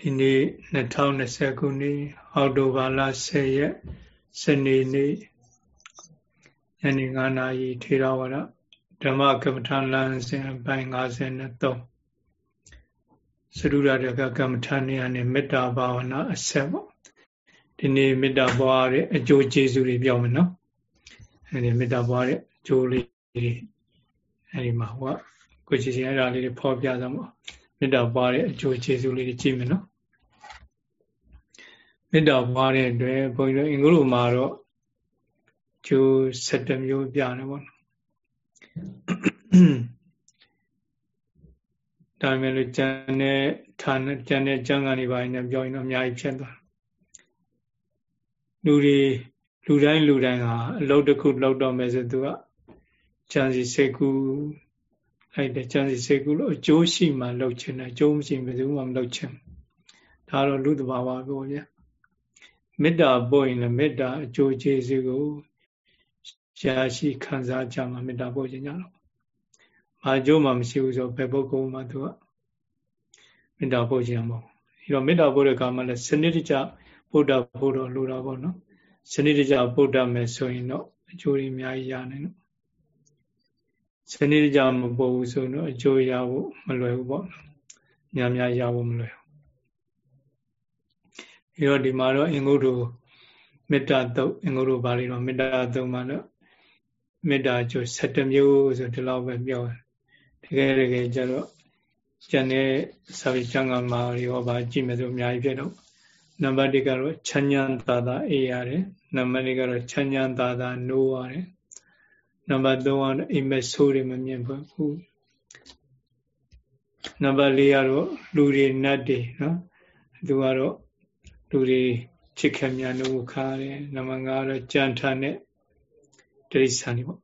ဒီနေ့2020ခုနှစ်အောက်တိုဘာလ10ရက်စနေနေ့ညနေ9နာရီထေရဝါဒဓမ္မကမ္မထာလမ်းစဉ်ပိုင်း53သရုရတကကမ္မထာနေရာနဲ့မေတ္တာဘာဝနာအဆက်ပေါ့ဒီနေ့မေတ္တာပွားတဲ့အကျိုးကျေးဇူးတွေပြောမယ်နော်အဲဒီမေတ္တာပွားတဲ့အကျိုးလေးတွေအဲဒီမှာဟိုကကိုကြည်ချင်းအဲ့ဒါလေးတွေဖော်ပြသမှာ မေတ္တာပွားတဲ့အကျိုးကျေးဇူးလေးတွေကြည့်မယ်နော်မေတ္တာပွားတဲ့အတွက်ဘုန်းကြီးတို့အင်္ဂုတ္တမှာတော့ကျိုး7မျိုးပြတယ်ပေါ့နော်ဒါပေမဲ့လို့ကျန်တဲ့ဌာနကျန်တဲ့ကျမ်းဂန်တွေပိုင်းနဲ့ပြောရင်တော့အများကြီးဖြစ်သွားလူတွေလူတိုင်းလူတိုင်းဟာအလုပ်တစ်ခုလုပ်တော့မယ်ဆိုသူကကျန်စီစိတ်ကူ အဲ့တဲ့ကျန်စီစိတ်ကူလို့အကျိုးရှိမှလုပ်ချင်တယ်အကျိုးမရှိဘယ်သူမှမလုပ်ချင်ဒါတော့လူတဘာဝပြောဗျာမေတ္တာပို့ရင်လည်းမေတ္တာအကျိုးကျေးဇူးကိုရှားရှိခံစားကြမှာမေတ္တာပို့ခြင်းကြတော့ဘာအကျိုးမှမရှိဘူးဆိုဘယ်ပုဂ္ဂိုလ်မှသူကမေတ္တာပို့ခြင်းမဟုတ်ဘူးဒီတော့မေတ္တာပို့တဲ့အခါမှာလည်းစနစ်တကျဗုဒ္ဓဘုတော်လိုတာပေါ့နော်စနစ်တကျဗုဒ္ဓမယ်ဆိုရင်တော့အကျိုးတွေအများကြီးရနိုင်တော့ စနစ်တကျမပို့ဘူးဆိုတော့အကျိုးရဖို့မလွယ်ဘူးပေါ့များများရဖို့မလွယ်ဘူးပြီးတော့ဒီမှာတော့အင်္ဂုတ္တမေတ္တာတုတ်အင်္ဂုတ္တပါဠိတော်မေတ္တာတုတ်မှာတော့မေတ္တာကျိုး7မျိုးဆိုဒီလောက်ပဲပြောတယ်တကယ်တကယ်ကျတော့ကျန်တဲ့စာပေကျမ်းဂန်မှာရောပါကြည့်မယ်ဆိုအများကြီးဖြစ်တော့နံပါတ်1ကတော့ချမ်းညာသာသာအေးရတယ်နံပါတ်2ကတော့ချမ်းညာသာသာနိုးရတယ် နံပါတ်3ကတော့အိမ်မက်ဆိုးတွေမမြင်ဘူးနံပါတ်4ကတော့လူတွေနတ်တွေနော်သူကတော့လူတွေချစ်ခင်များနိုးခါတယ်နံပါတ်5ကတော့ကြံထာနဲ့တိရစ္ဆာန်တွေပေါ့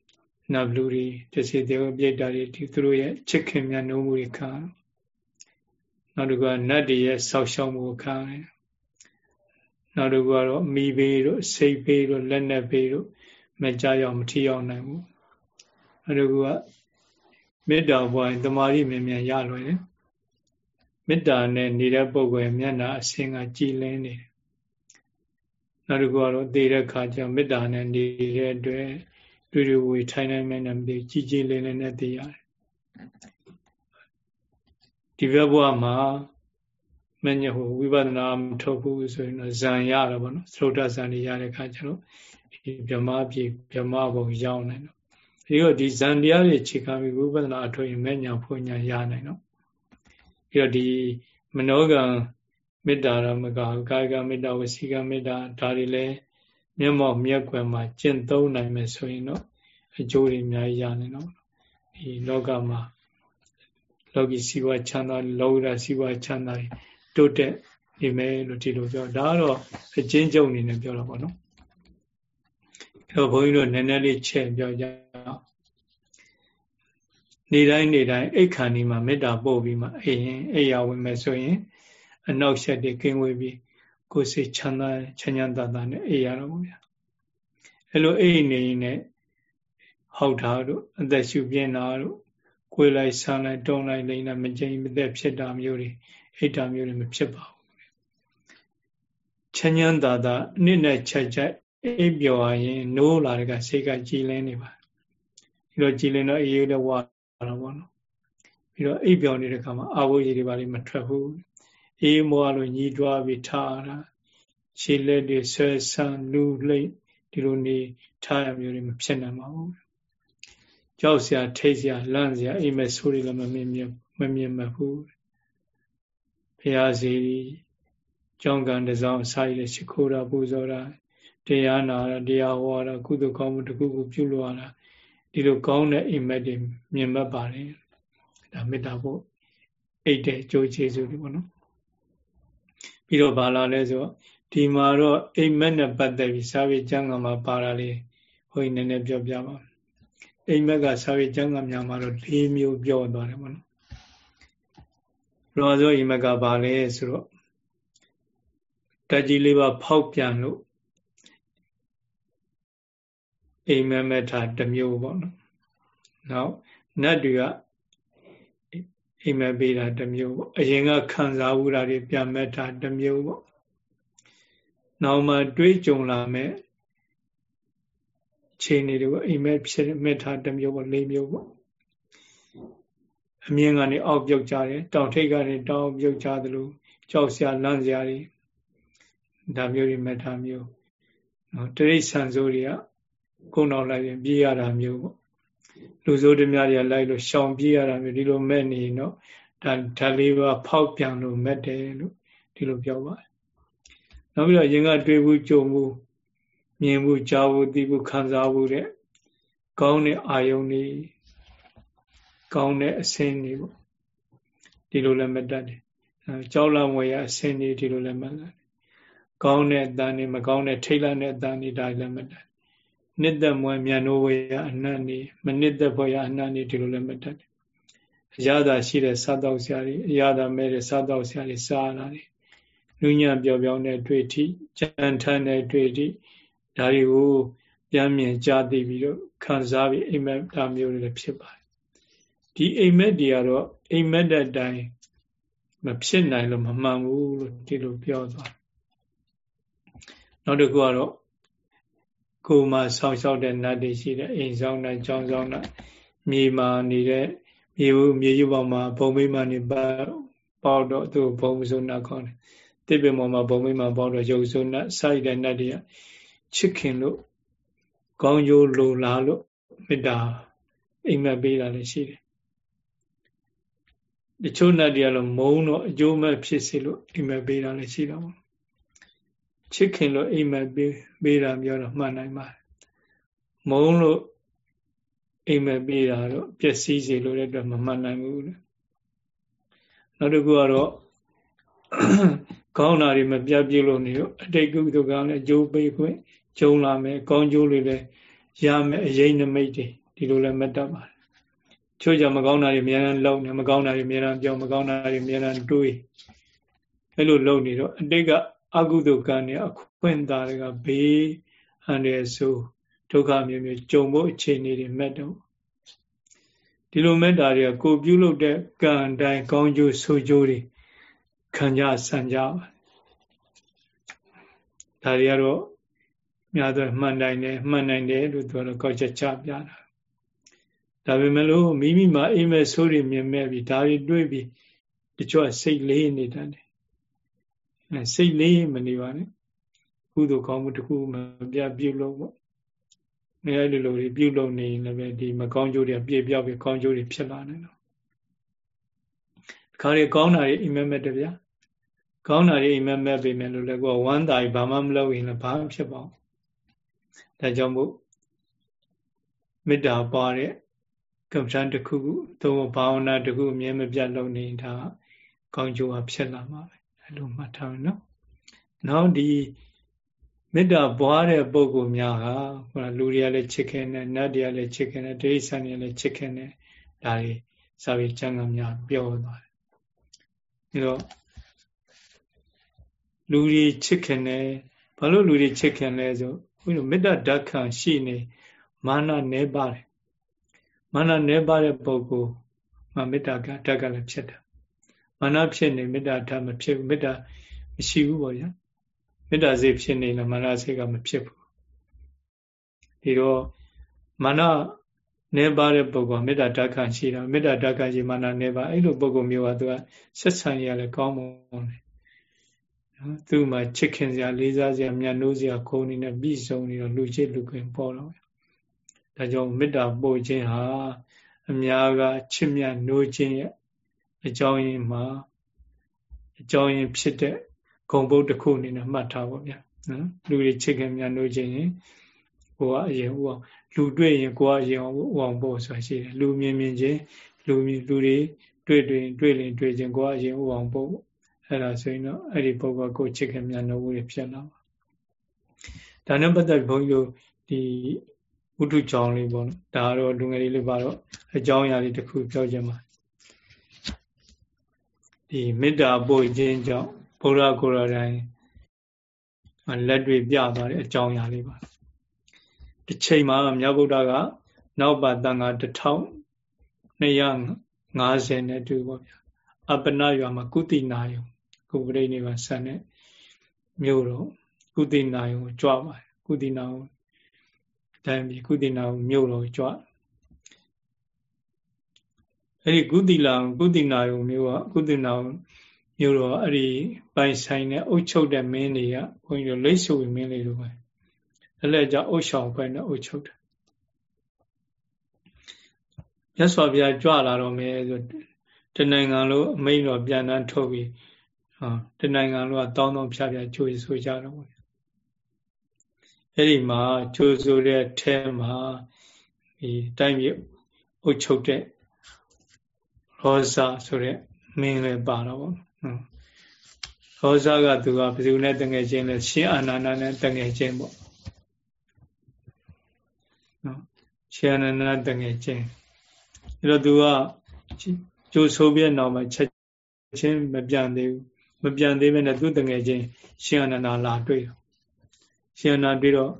နတ်လူတွေတစီတေဝပြိတ္တာတွေဒီသူတို့ရဲ့ချစ်ခင်များနိုးမှုတွေခါနောက်တစ်ခုကနတ်တွေရဲ့ဆောက်ရှောက်မှုခါတယ်နောက်တစ်ခုကတော့မိဘေးတို့စိတ်ဘေးတို့လက်နက်ဘေးတို့မကြရောက်မထီရောက်နိုင်ဘူး အဲဒါကမေတ္တာပွားရင်တမာရီမြန်မြန်ရလွယ်တယ်မေတ္တာနဲ့နေတဲ့ပုဂ္ဂိုလ်မျက်နှာအစင်ကကြည်လင်းနေတယ်နောက်တစ်ခုကတော့သေတဲ့ခါကျမေတ္တာနဲ့နေတဲ့အတွက်တွေ့တွေ့ဝေထိုင်နိုင်မှန်းနဲ့မသိကြည်ကြည်လင်းလင်းနဲ့သိရတယ်ဒီဘက်ဘဝမှာမညဟိုဝိပဿနာမထုတ်ဘူးဆိုရင်တော့ဇံရတာပေါ့နော်သရုတ်တဇံတွေရတဲ့ခါကျတော့ဒီဗြဟ္မာပြေဗြဟ္မာဘုံရောက်နိုင်တော့ ဒီတော့ဒီဇံတရားတွေခြေခံပြီးဝိပဿနာအထုတ်ရင်မဲ့ညာဖွညာရနိုင်တော့ပြီးတော့ဒီမနောကံမေတ္တာရမကကာယကမေတ္တာဝစီကမေတ္တာဒါတွေလည်းမျက်မှောက်မျက်ကွယ်မှာကျင့်သုံးနိုင်မယ်ဆိုရင်တော့အကျိုးတွေအများကြီးရနိုင်တော့ဒီလောကမှာလောကီစီဝါချမ်းသာလောကစီဝါချမ်းသာတိုးတက်နေမယ်လို့ဒီလိုပြောဒါကတော့အချင်းကျုံအနေနဲ့ပြောတာပေါ့နော်အဲ့ တော့ဘုန်းကြီးတို့နည်းနည်းလေးချက်ပြောကြအောင်နေတိုင်းနေတိုင်းအိတ်ခန္ဒီမှာမေတ္တာပို့ပြီးမှအိမ်ရင်အိယာဝင်မယ်ဆိုရင် အနောက်ရှက်တွေကင်းဝေးပြီးကိုယ်စိတ်ချမ်းသာချမ်းချမ်းသာသာနဲ့အိယာတော့ဘုရားအဲ့လိုအိတ်နေရင်လည်းဟောက်တာတို့အသက်ရှူပြင်းတာတို့ကိုယ်လိုက်ဆန်းလိုက်တုံးလိုက်လိမ့်တာမကြိမ်မသက်ဖြစ်တာမျိုးတွေအိတ်တာမျိုးတွေမဖြစ်ပါဘူးချမ်းချမ်းသာသာအနစ်နဲ့ချက်ချက် အိပ်ပျော်ရင်နိုးလာတဲ့ကစိတ်ကကြည်လင်းနေပါဒီလိုကြည်လင်းတော့အေးအေးလည်းဝါတော့ဘောနော်ပြီးတော့အိပ်ပျော်နေတဲ့ခါမှာအာဝိရေတွေပါလိမထွက်ဘူးအေးမောလို့ညီးတွားပြီးထားတာခြေလက်တွေဆွဲဆန်းလူလိမ့်ဒီလိုနေထားရမျိုးတွေမဖြစ်နိုင်ပါဘူးကြောက်စရာထိတ်စရာလန့်စရာအိမ်မက်ဆိုးတွေလည်းမမြင်မမြင်မဘူးဘုရားစီကြောင်းကံတစောင်းစာရည်ရှိခိုးတာပူဇော်တာ တရားနာတာတရားဟောတာကုသကောင်းမှုတစ်ခုခုပြုလို့ရတာဒီလိုကောင်းတဲ့အိမ်မက်တွေမြင်မှတ်ပါတယ်ဒါမေတ္တာဖို့အိတ်တဲ့ကြိုးကျေးဇူးတွေပေါ့နော်ပြီးတော့ဘာလာလဲဆိုဒီမှာတော့အိမ်မက်နဲ့ပတ်သက်ပြီးစာပေကျမ်းဂန်မှာပါတာလေးဟိုနည်းနည်းပြောပြပါအိမ်မက်ကစာပေကျမ်းဂန်များမှာတော့၄မျိုးပြောသွားတယ်ပေါ့နော်ရောဆိုအိမ်မက်ကဘာလဲဆိုတော့ဓာတ်ကြီးလေးပါဖောက်ပြန်လို့ အိမ်မက်မက်ထာတစ်မျိုးပေါ့နော်နောက်နတ်တွေကအိမ်မက်ပေးတာတစ်မျိုးပေါ့အရင်ကခံစားမှုတာတွေပြန်မဲ့တာတစ်မျိုးပေါ့နောက်မှတွေးကြုံလာမဲ့ခြေနေတွေကိုအိမ်မက်ဖြစ်မဲ့တာတစ်မျိုးပေါ့လေးမျိုးပေါ့အမြင်ကနေအောက်ပြုတ်ကြတယ်တောင်ထိပ်ကနေတောင်ပြုတ်ကြသလိုကြောက်စရာလန့်စရာတွေဒါမျိုးတွေမဲ့တာမျိုးနော်တရိษံစိုးတွေက ကုန်းတော်လိုက်ရင်ပြေးရတာမျိုးပေါ့လူစိုးတများတွေကလိုက်လို့ရှောင်ပြေးရတာမျိုးဒီလိုမဲ့နေတော့ဒါဓာလေးပါဖောက်ပြန်လို့မဲ့တယ်လို့ဒီလိုပြောပါတယ်နောက်ပြီးတော့ရင်ကတွေးမှုကြုံမှုမြင်မှုကြားမှုသိမှုခံစားမှုတဲ့ကောင်းတဲ့အာယုန်တွေကောင်းတဲ့အဆင်းတွေပေါ့ဒီလိုလည်းမတတ်တယ်ကြောက်လန့်ဝေရအဆင်းတွေဒီလိုလည်းမတတ်ကောင်းတဲ့အတန်တွေမကောင်းတဲ့ထိတ်လန့်တဲ့အတန်တွေဒါလည်းမတတ် နှစ်သက်မွဲမြန်နိုးဝေရအနတ်နေမနှစ်သက်ဖွယ်ရအနတ်နေဒီလိုလည်းမတတ်အရာသာရှိတဲ့စားတော့ဆရာတွေအရာသာမဲ့တဲ့စားတော့ဆရာတွေစားလာတယ်လူညံ့ပျော်ပျောင်းတဲ့တွေ့ထိကြံထမ်းတဲ့တွေ့ထိဒါတွေကိုပြန်မြင်ကြားသိပြီးတော့ခံစားပြီးအိမ်မက်တာမျိုးတွေလည်းဖြစ်ပါတယ်ဒီအိမ်မက်တွေကတော့အိမ်မက်တဲ့အတိုင်းမဖြစ်နိုင်လို့မမှန်ဘူးလို့ဒီလိုပြောသွားနောက်တစ်ခုကတော့ ကိုယ်မှာဆောင်းလျှောက်တဲ့နတ်တွေရှိတဲ့အိမ်ဆောင်နတ်ကြောင်းဆောင်နတ်မြေမှာနေတဲ့မြေဘူးမြေယူပေါ်မှာဘုံမိမနေပေါက်တော့သူ့ဘုံစုံနတ်ခေါ်တယ်တိပင်ပေါ်မှာဘုံမိမပေါက်တော့ရုပ်စုံနတ်စိုက်တဲ့နတ်တွေကချစ်ခင်လို့ကောင်းကျိုးလိုလားလို့မေတ္တာအိမ်မက်ပေးတာလည်းရှိတယ်တချို့နတ်တွေကတော့မုံတော့အကျိုးမဲ့ဖြစ်စေလို့အိမ်မက်ပေးတာလည်းရှိတော့ ချစ်ခင်လို့အိမ်မက်ပေးပေးတာမျိုးတော့မှန်နိုင်ပါတယ်မုံလို့အိမ်မက်ပေးတာတော့ပျက်စီးစေလို့လည်းတော့မမှန်နိုင်ဘူးလေနောက်တစ်ခုကတော့ကောင်းတာတွေမပြတ်ပြလို့နေတော့အတိတ်ကုသိုလ်ကလည်းကြိုးပေးခွင့်ကျုံလာမယ်ကောင်းကျိုးတွေလည်းရမယ်အရေးနမိတ်တွေဒီလိုလည်းမတတ်ပါချို့ကြမကောင်းတာတွေအများအားလုံနေမကောင်းတာတွေအများအားပြောမကောင်းတာတွေအများအားတွေးအဲ့လိုလုံနေတော့အတိတ်က အကုသိုလ်ကံတွေအခွင့်သားတွေကဘေးအန္တရာယ်ဆိုဒုက္ခမျိုးမျိုးကြုံဖို့အခြေအနေတွေမဲ့တော့ဒီလိုမဲ့တာတွေကကိုပြုလုပ်တဲ့ကံတိုင်းကောင်းကျိုးဆိုးကျိုးတွေခံကြဆန်ကြပါဒါတွေကတော့များသောမှန်တိုင်းတယ်မှန်နိုင်တယ်လို့သူကတော့ကောက်ချက်ချပြတာဒါပေမဲ့လို့မိမိမှာအိမ်မဲ့ဆိုးတွေမြင်မဲ့ပြီးဒါတွေတွေးပြီးတချို့စိတ်လေးနေတတ်တယ်အဲ စိတ်လေးမနေပါနဲ့ကုသိုလ်ကောင်းမှုတစ်ခုမပြပြုလို့ပေါ့နေရာလိုလိုတွေပြုလုပ်နေရင်လည်းဒီမကောင်းကျိုးတွေပြည့်ပြောက်ပြီးကောင်းကျိုးတွေဖြစ်လာနိုင်တော့ခါရီကောင်းတာတွေအိမ်မက်မဲ့တဗျာကောင်းတာတွေအိမ်မက်မဲ့ပေမဲ့လို့လည်းကိုယ်ဝမ်းသာပြီးဘာမှမလုပ်ရင်လည်းဘာမှဖြစ်ပါဘူးဒါကြောင့်မို့မေတ္တာပွားတဲ့ကမ္ဘာတစ်ခုခုသို့ဘာဝနာတစ်ခုအမြဲမပြတ်လုပ်နေတာကောင်းကျိုးကဖြစ်လာမှာပဲ အဲ့လိုမှတ်ထားမယ်နော်နောက်ဒီမေတ္တာပွားတဲ့ပုဂ္ဂိုလ်များဟာဟိုလူတွေကလည်းချစ်ခင်တယ်နတ်တွေကလည်းချစ်ခင်တယ်ဒိဋ္ဌိဆန်တွေလည်းချစ်ခင်တယ်ဒါတွေစာပေကျမ်းဂန်များပြောသွားတယ်အဲတော့လူတွေချစ်ခင်တယ်ဘာလို့လူတွေချစ်ခင်လဲဆိုဘုရားမေတ္တာဓာတ်ခံရှိနေမာနနေပါတယ်မာနနေပါတဲ့ပုဂ္ဂိုလ်မှာမေတ္တာကဓာတ်ကလည်းဖြစ်တယ် မာနဖြစ်နေမေတ္တာဓာတ်မဖြစ်ဘူးမေတ္တာမရှိဘူးပေါ့ဗျာမေတ္တာစိတ်ဖြစ်နေလည်းမာနစိတ်ကမဖြစ်ဘူးဒီတော့မာနနေပါတဲ့ပုဂ္ဂိုလ်မေတ္တာဓာတ်ခံရှိတာမေတ္တာဓာတ်ခံရှိမာနနေပါအဲ့လိုပုဂ္ဂိုလ်မျိုးကသူကဆက်ဆံရလည်းကောင်းမွန်တယ်နော်သူ့မှာချစ်ခင်စရာလေးစားစရာမြတ်နိုးစရာခုံနေနဲ့ပြည့်စုံနေတော့လူချစ်လူခင်ပေါ်တော့ဒါကြောင့်မေတ္တာပို့ခြင်းဟာအများကချစ်မြတ်နိုးခြင်းရဲ့ အကြောင်းရင်းမှာအကြောင်းရင်းဖြစ်တဲ့ဂုံပုတ်တစ်ခုအနေနဲ့မှတ်ထားပါဗျာနော်လူတွေချစ်ခင်မြတ်နိုးခြင်းရင်ကိုကအရင်ဥအောင်လူတွေ့ရင်ကိုကအရင်ဥအောင်ပို့ဆိုတာရှိတယ်လူမြင်မြင်ချင်းလူမြင်လူတွေတွေ့တွေ့တွေ့ရင်တွေ့ချင်းကိုကအရင်ဥအောင်ပို့အဲ့ဒါဆိုရင်တော့အဲ့ဒီပုဂ္ဂိုလ်ကိုချစ်ခင်မြတ်နိုးမှုဖြစ်လာပါဒါနဲ့ပတ်သက်ဘုန်းကြီးတို့ဒီဝတ္ထုကြောင်းလေးပေါ့နော်ဒါကတော့လူငယ်လေးလေးပါတော့အကြောင်းအရာလေးတစ်ခုပြောခြင်းပါ ဒီမေတ္တာပို့ခြင်းကြောင့်ဘုရားကိုယ်တော်တိုင်လက်တွေပြသွားတဲ့အကြောင်းအရာလေးပါတစ်ချိန်မှာမြတ်ဗုဒ္ဓကနောက်ပါတန်ခါ1200 50နဲ့တူပေါ့ဗျာအပနရွာမှာကုတိနာယုံကုပရိနေပါဆန်တဲ့မြို့တော့ကုတိနာယုံကိုကြွပါတယ်ကုတိနာယုံတိုင်းပြီးကုတိနာယုံမြို့တော့ကြွ အဲ့ဒီကုတိလာကုတိနာယုံမြို့ကကုတိနာယုံမြို့တော့အဲ့ဒီပိုင်ဆိုင်တဲ့အုတ်ချုပ်တဲ့မင်းတွေကဘုန်းကြီးတို့လိတ်ဆွေမင်းလေးတို့ပဲအဲ့လက်ကြအုတ်ဆောင်ပဲနဲ့အုတ်ချုပ်တယ်မြတ်စွာဘုရားကြွလာတော့မယ်ဆိုတနိုင်ငံလုံးအမိန့်တော်ပြန်တန်းထုတ်ပြီးဟာတနိုင်ငံလုံးကတောင်းတောင်းဖြားဖြားကြိုးဆိုကြတော့ဘူးအဲ့ဒီမှာကြိုးဆိုတဲ့ထဲမှာဒီတိုင်းပြည်အုပ်ချုပ်တဲ့ ရောဇာဆိုတဲ့မင်းလည်းပါတော့ပေါ့ရောဇာကသူကဘယ်သူနဲ့တငယ်ချင်းလဲရှင်အာနန္ဒနဲ့တငယ်ချင်းပေါ့နော်ရှင်အာနန္ဒတငယ်ချင်းအဲ့တော့သူကကြိုးဆိုးပြနောက်မှာချက်ချင်းမပြန်သေးဘူးမပြန်သေးဘဲနဲ့သူ့တငယ်ချင်းရှင်အနန္ဒာလာတွေ့တော့ရှင်အနန္ဒာတွေ့တော့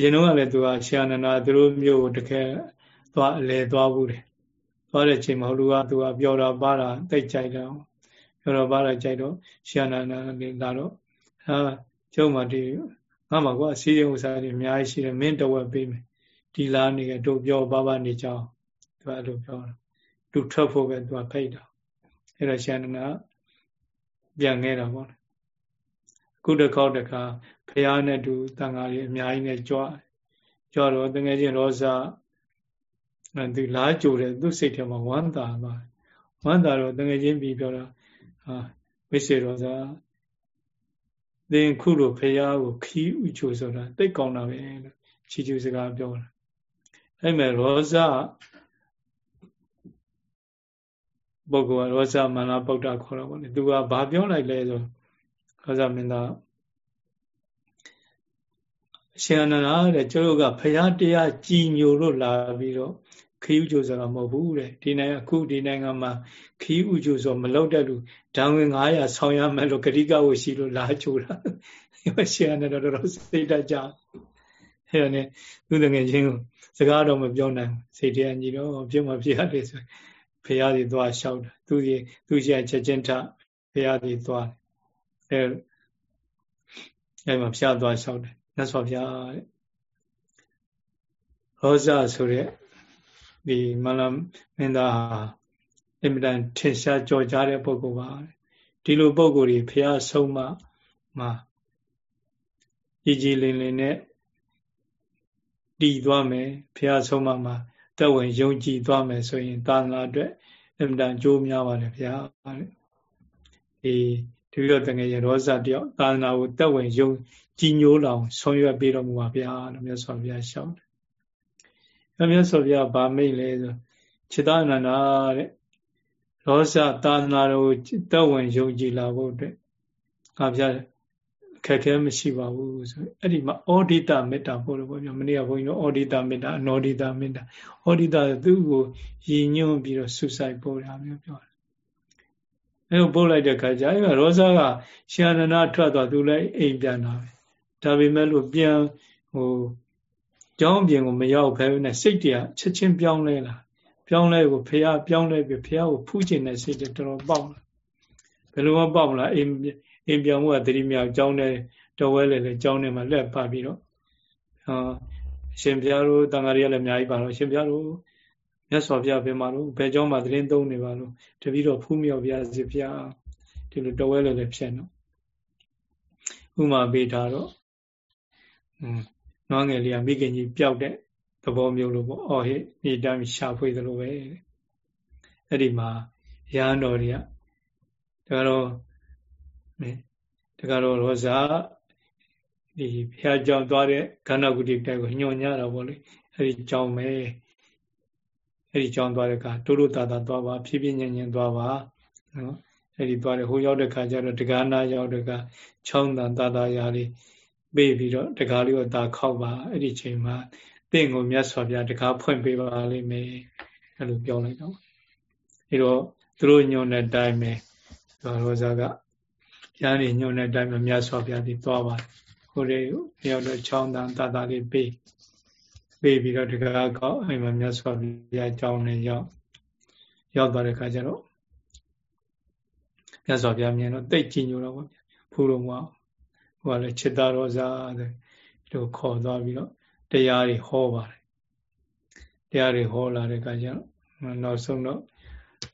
ရင်တော့လည်းသူကရှင်အနန္ဒာသူတို့မျိုးကိုတကယ်သွားအလဲသွားဘူးတယ် သွားတဲ့ချိန်မှာလူကသူကပျော်တာပါတာတိတ်ကြိုက်တော့ပျော်တာပါတာကြိုက်တော့ရှင်အနန္ဒာလည်းလာတော့ဟာကျုံမှဒီငါမှကွာစီးရင်ဥစားတွေအများကြီးရှိတယ်မင်းတဝက်ပေးမယ်ဒီလားနေတို့ပြောပါပါနေကြအောင်သူကအဲ့လိုပြောတာလူထွက်ဖို့ပဲသူကဖိတ်တာအဲ့တော့ရှင်အနန္ဒာပြန်ခဲ့တာပေါ့အခုတစ်ခေါက်တစ်ခါဖះနဲ့တူတန်ဃာတွေအများကြီးနဲ့ကြွကြွတော့တကယ်ချင်းရောစာ သူလားကြိုတယ်သူ့စိတ်ထဲမှာဝမ်းသာသွားဝမ်းသာတော့တကယ်ချင်းပြီးပြောတာဟာဝိစေရောစာသင်ခုလိုဖះကိုခီးဥချိုဆိုတာတိတ်ကောင်းတာပဲလို့ချီချူစကားပြောတာအဲ့မဲ့ရောစာပုဂ္ဂိုလ်ကရောဇမန္နဗုဒ္ဓခေါ်တော့ဗောလေသူကဘာပြောလိုက်လဲဆိုရောဇမင်းသားရှင်အနန္ဒာတဲ့ကျတို့ကဖရာတရားကြည်ညိုလို့လာပြီးတော့ ခီးဥကျိုဆိုတာမဟုတ်ဘူးတဲ့ဒီနိုင်ငံအခုဒီနိုင်ငံမှာခီးဥကျိုဆိုမလောက်တဲ့လူဓာဝင်900ဆောင်းရမယ်လို့ဂရိကဝရှိလို့လာချိုးတာရှင်အနန္ဒာတော့စိတ်တကြအဲ့ဒါနဲ့သူတငယ်ချင်းစကားတော့မပြောနိုင်စိတ်ထဲအညီတော့ပြုံးမပြရတယ်ဆိုဖရာစီသွားလျှောက်တာသူစီသူစီချက်ချင်းထဖရာစီသွားအဲအဲမှာဖျားသွားလျှောက်တယ်မြတ်စွာဘုရားတဲ့ရောဇဆိုတဲ့ ဒီမလမင်းသားဟာအင်မတန်ထင်ရှားကြော်ကြားတဲ့ပုဂ္ဂိုလ်ပါဒီလိုပုဂ္ဂိုလ်တွေဖះဆုံးမမှာကြီးကြီးလင်းလင်းနဲ့တည်သွားမယ်ဖះဆုံးမမှာတက်ဝင်ယုံကြည်သွားမယ်ဆိုရင်သာသနာအတွက်အင်မတန်ကြိုးများပါတယ်ဗျာဒီဒီလိုတကယ်ရောဇတယောက်သာသနာကိုတက်ဝင်ယုံကြည်ညိုးလောင်ဆောင်ရွက်ပေးတော်မူပါဗျာလို့မြတ်စွာဘုရားရှောက်တယ်။ မြတ်စွာဘုရားဗာမိတ်လဲဆိုခြေသားအနန္ဒာတဲ့ရောဇသာသနာတော်ကိုတက်ဝင်ယုံကြည်လာဖို့အတွက်ငါဘုရားခက်ခဲမရှိပါဘူးဆိုအဲ့ဒီမှာအောဒိတမေတ္တာပို့လို့ပြောပြမနေ့ကဘုန်းကြီးတို့အောဒိတမေတ္တာအနောဒိတမေတ္တာအောဒိတသူ့ကိုရည်ညွှန်းပြီးတော့ဆုဆိုင်ပို့တာမျိုးပြောတယ်အဲ့လိုပို့လိုက်တဲ့ခါကျအဲ့မှာရောဇာကရှင်အနန္ဒထွက်သွားသူလည်းအိမ်ပြန်တာပဲဒါပေမဲ့လို့ပြန်ဟို ကျောင်းပြင်ကိုမရောက်ဖဲနဲ့စိတ်တည်းချက်ချင်းပြောင်းလဲလာပြောင်းလဲကိုဖះပြောင်းလဲပြီးဖះကိုဖူးကျင်တဲ့စိတ်တော်တော်ပေါက်လာဘယ်လိုမှပေါက်မလားအိမ်အိမ်ပြောင်းမှုကတတိမြောက်ကျောင်းထဲတော်ဝဲလေလေကျောင်းထဲမှာလက်ပါပြီးတော့အာရှင်ဘုရားတို့တန်ဃာတွေကလည်းအများကြီးပါတော့ရှင်ဘုရားတို့မြတ်စွာဘုရားဘယ်မှာလို့ဘယ်ကျောင်းမှာသတင်းသုံးနေပါလို့တပည့်တော်ဖူးမြောက်ပြစီဘုရားဒီလိုတော်ဝဲလေလေဖြစ်တော့ဥမာပေးထားတော့อืม နွားငယ်လေးကမိခင်ကြီးပျောက်တဲ့သဘောမျိုးလို့ပေါ့အော်ဟိမြေတမ်းရှာဖွေသလိုပဲအဲ့ဒီမှာရဟန်းတော်တွေကဒါတော့တကတော့ရောဇာဒီဘုရားကြောင့်သွားတဲ့ခန္ဓာကုတိတိုက်ကိုညွန်ညတာပေါ့လေအဲ့ဒီကြောင့်ပဲအဲ့ဒီကြောင့်သွားတဲ့အခါတိုးတိုးတာတာသွားပါဖြည်းဖြည်းညင်ညင်သွားပါနော်အဲ့ဒီသွားတဲ့ဟိုရောက်တဲ့ခါကျတော့တက္ကနာရောက်တဲ့ကချောင်းတန်တာတာရာလေး ပေးပြီးတော့တက္ကလေးကိုတာခောက်ပါအဲ့ဒီချိန်မှာတင့်ကိုမြတ်စွာဘုရားတက္ကဖွင့်ပေးပါလိမ့်မယ်အဲ့လိုပြောလိုက်တော့အဲ့တော့သူတို့ညွန်တဲ့အတိုင်းပဲရောဇာကရဟန်းညွန်တဲ့အတိုင်းပဲမြတ်စွာဘုရားဒီသွားပါတယ်ဟိုတွေရောက်တော့ချောင်းတန်တာတာလေးပေးပေးပြီးတော့တက္ကကောက်အဲ့မှာမြတ်စွာဘုရားကြောင်းနဲ့ရောက်ရောက်သွားတဲ့ခါကျတော့မြတ်စွာဘုရားမြင်တော့တိတ်ကြည်ညိုတော့ဗောဖူတော်မဟို ကလည်းจิตတော်ဇာတဲ့ဒီလိုခေါ်သွားပြီးတော့တရားတွေဟောပါတယ်တရားတွေဟောလာတဲ့ခါကျတော့နောက်ဆုံးတော့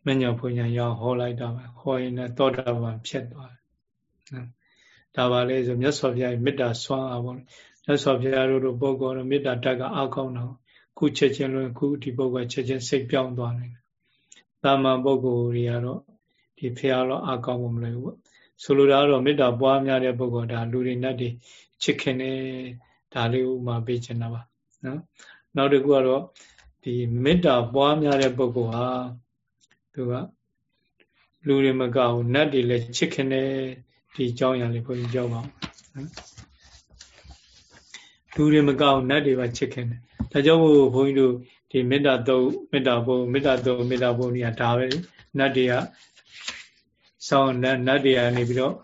မညဖွညာရဟောလိုက်တာပဲဟောရင်လည်းသောတာပန်ဖြစ်သွားတယ်ဒါပါလေဆိုမြတ်စွာဘုရားရဲ့မေတ္တာဆွမ်းအားပေါ့မြတ်စွာဘုရားတို့တို့ပုဂ္ဂိုလ်တို့မေတ္တာတတ်ကအားကောင်းတော့ခုချက်ချင်းလို့ခုဒီပုဂ္ဂိုလ်ချက်ချင်းစိတ်ပြောင်းသွားတယ်။တာမန်ပုဂ္ဂိုလ်တွေကတော့ဒီဖះတော့အားကောင်းမှမလို့ပေါ့။ ဆိုလိုတာကတော့မေတ္တာပွားများတဲ့ပုဂ္ဂိုလ်ဒါလူတွေနဲ့တွေချစ်ခင်နေဒါလေးဥမာပေးချင်တာပါနော်။နောက်တစ်ခုကတော့ဒီမေတ္တာပွားများတဲ့ပုဂ္ဂိုလ်ဟာသူကလူတွေမကဘူးနတ်တွေလည်းချစ်ခင်နေဒီအကြောင်းအရာလေးဘုန်းကြီးပြောပါဦးနော်လူတွေမကောက်နတ်တွေပါချစ်ခင်တယ်ဒါကြောင့်မို့ဘုန်းကြီးတို့ဒီမေတ္တာတုံးမေတ္တာဘုံမေတ္တာတုံးမေတ္တာဘုံကြီးကဒါပဲနတ်တွေက ဆောင်းနတ်နတ်တွေကနေပြီးတော့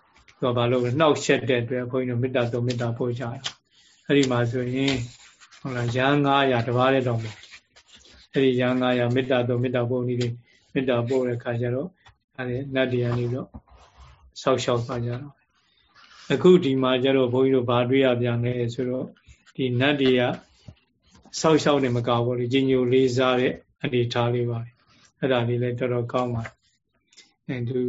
ဟောဘာလို့နှောက်ရှက်တဲ့အတွက်ဘုန်းကြီးတို့မေတ္တာတုံးမေတ္တာပို့ကြတယ်အဲ့ဒီမှာဆိုရင်ဟုတ်လားရဟန်း900တပါးတဲ့တော့မယ်အဲ့ဒီရဟန်း900မေတ္တာတုံးမေတ္တာဘုံကြီးတွေမေတ္တာပို့တဲ့ခါကျတော့အဲ့ဒီနတ်တွေကနေပြီးတော့ဆောက်ရှောက်သွားကြတော့အခုဒီမှာကျတော့ဘုန်းကြီးတို့ဘာတွေ့ရပြန်လဲဆိုတော့ဒီနတ်တွေကဆောက်ရှောက်နေမကောက်ဘူးလေကြီးညိုလေးစားတဲ့အနေထားလေးပါအဲ့ဒါလေးလည်းတော်တော်ကောင်းပါတယ်အဲသူ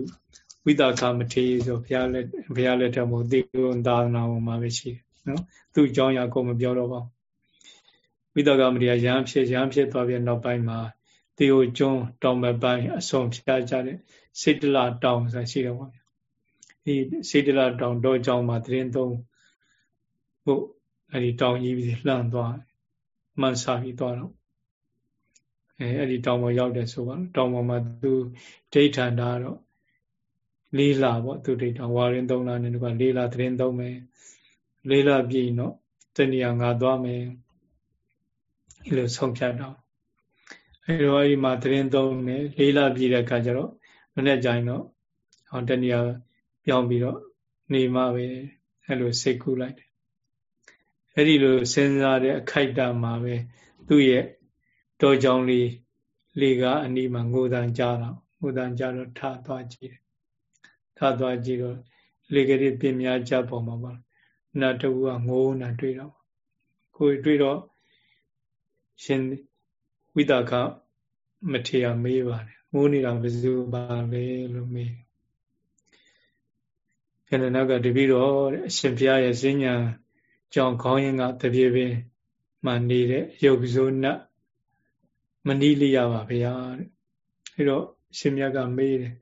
ဝိသကာမထေရဆိုဘုရားလက်ဘုရားလက်ထက်မှာသေကုံသာသနာပေါ်မှာပဲရှိတယ်နော်သူ့အကြောင်းအရာကိုမပြောတော့ပါဘူးဝိသကာမထေရရဟန်းဖြစ်ရဟန်းဖြစ်သွားပြီးနောက်ပိုင်းမှာတေယိုကျွန်းတောင်မပိုင်းအစုံဖြားကြတဲ့စိတ္တလတောင်ဆိုတာရှိတယ်ပေါ့ဒီစိတ္တလတောင်တော့ကြောင်းမှာတရင်သုံးဖို့အဲ့ဒီတောင်ကြီးပြီးလှမ်းသွားမှန်စာပြီးသွားတော့အဲအဲ့ဒီတောင်ပေါ်ရောက်တယ်ဆိုပါတောင်ပေါ်မှာသူဒိဋ္ဌန္တာတော့ လေးလာပေါ့သူဒိဋ္ဌဝါရင်သုံးလာနေတော့လေးလာသတင်းသုံးမယ်လေးလာပြည်တော့တဏှာငါသွားမယ်အဲ့လိုဆုံးဖြတ်တော့အဲ့တော့အဲ့ဒီမှာသတင်းသုံးနေလေးလာပြည်တဲ့အခါကျတော့မနေ့ကျရင်တော့ဟောတဏှာပြောင်းပြီးတော့နေမှပဲအဲ့လိုစိတ်ကူးလိုက်တယ်အဲ့ဒီလိုစဉ်းစားတဲ့အခိုက်အတန့်မှာပဲသူ့ရဲ့တောကြောင်လေးလေကအနီးမှာငိုတန်ကြတော့ငိုတန်ကြတော့ထသွားကြည့်တယ် ထသွားကြည့်တော့လေကလေးပြင်များကြပေါ်မှာပါနတ်တူကငိုးနာတွေ့တော့ကိုတွေ့တော့ရှင်ဝိတာကမထေရမေးပါတယ်ငိုးနေတာဘယ်သူပါလဲလို့မေးခဏနောက်ကတပည့်တော်အရှင်ဘုရားရဲ့စဉ္ညာကြောင့်ခေါင်းရင်းကတပြေပင်မှနေတဲ့ရုပ်စိုးနတ်မနီးလိရပါဗျာတဲ့အဲတော့ရှင်မြတ်ကမေးတယ်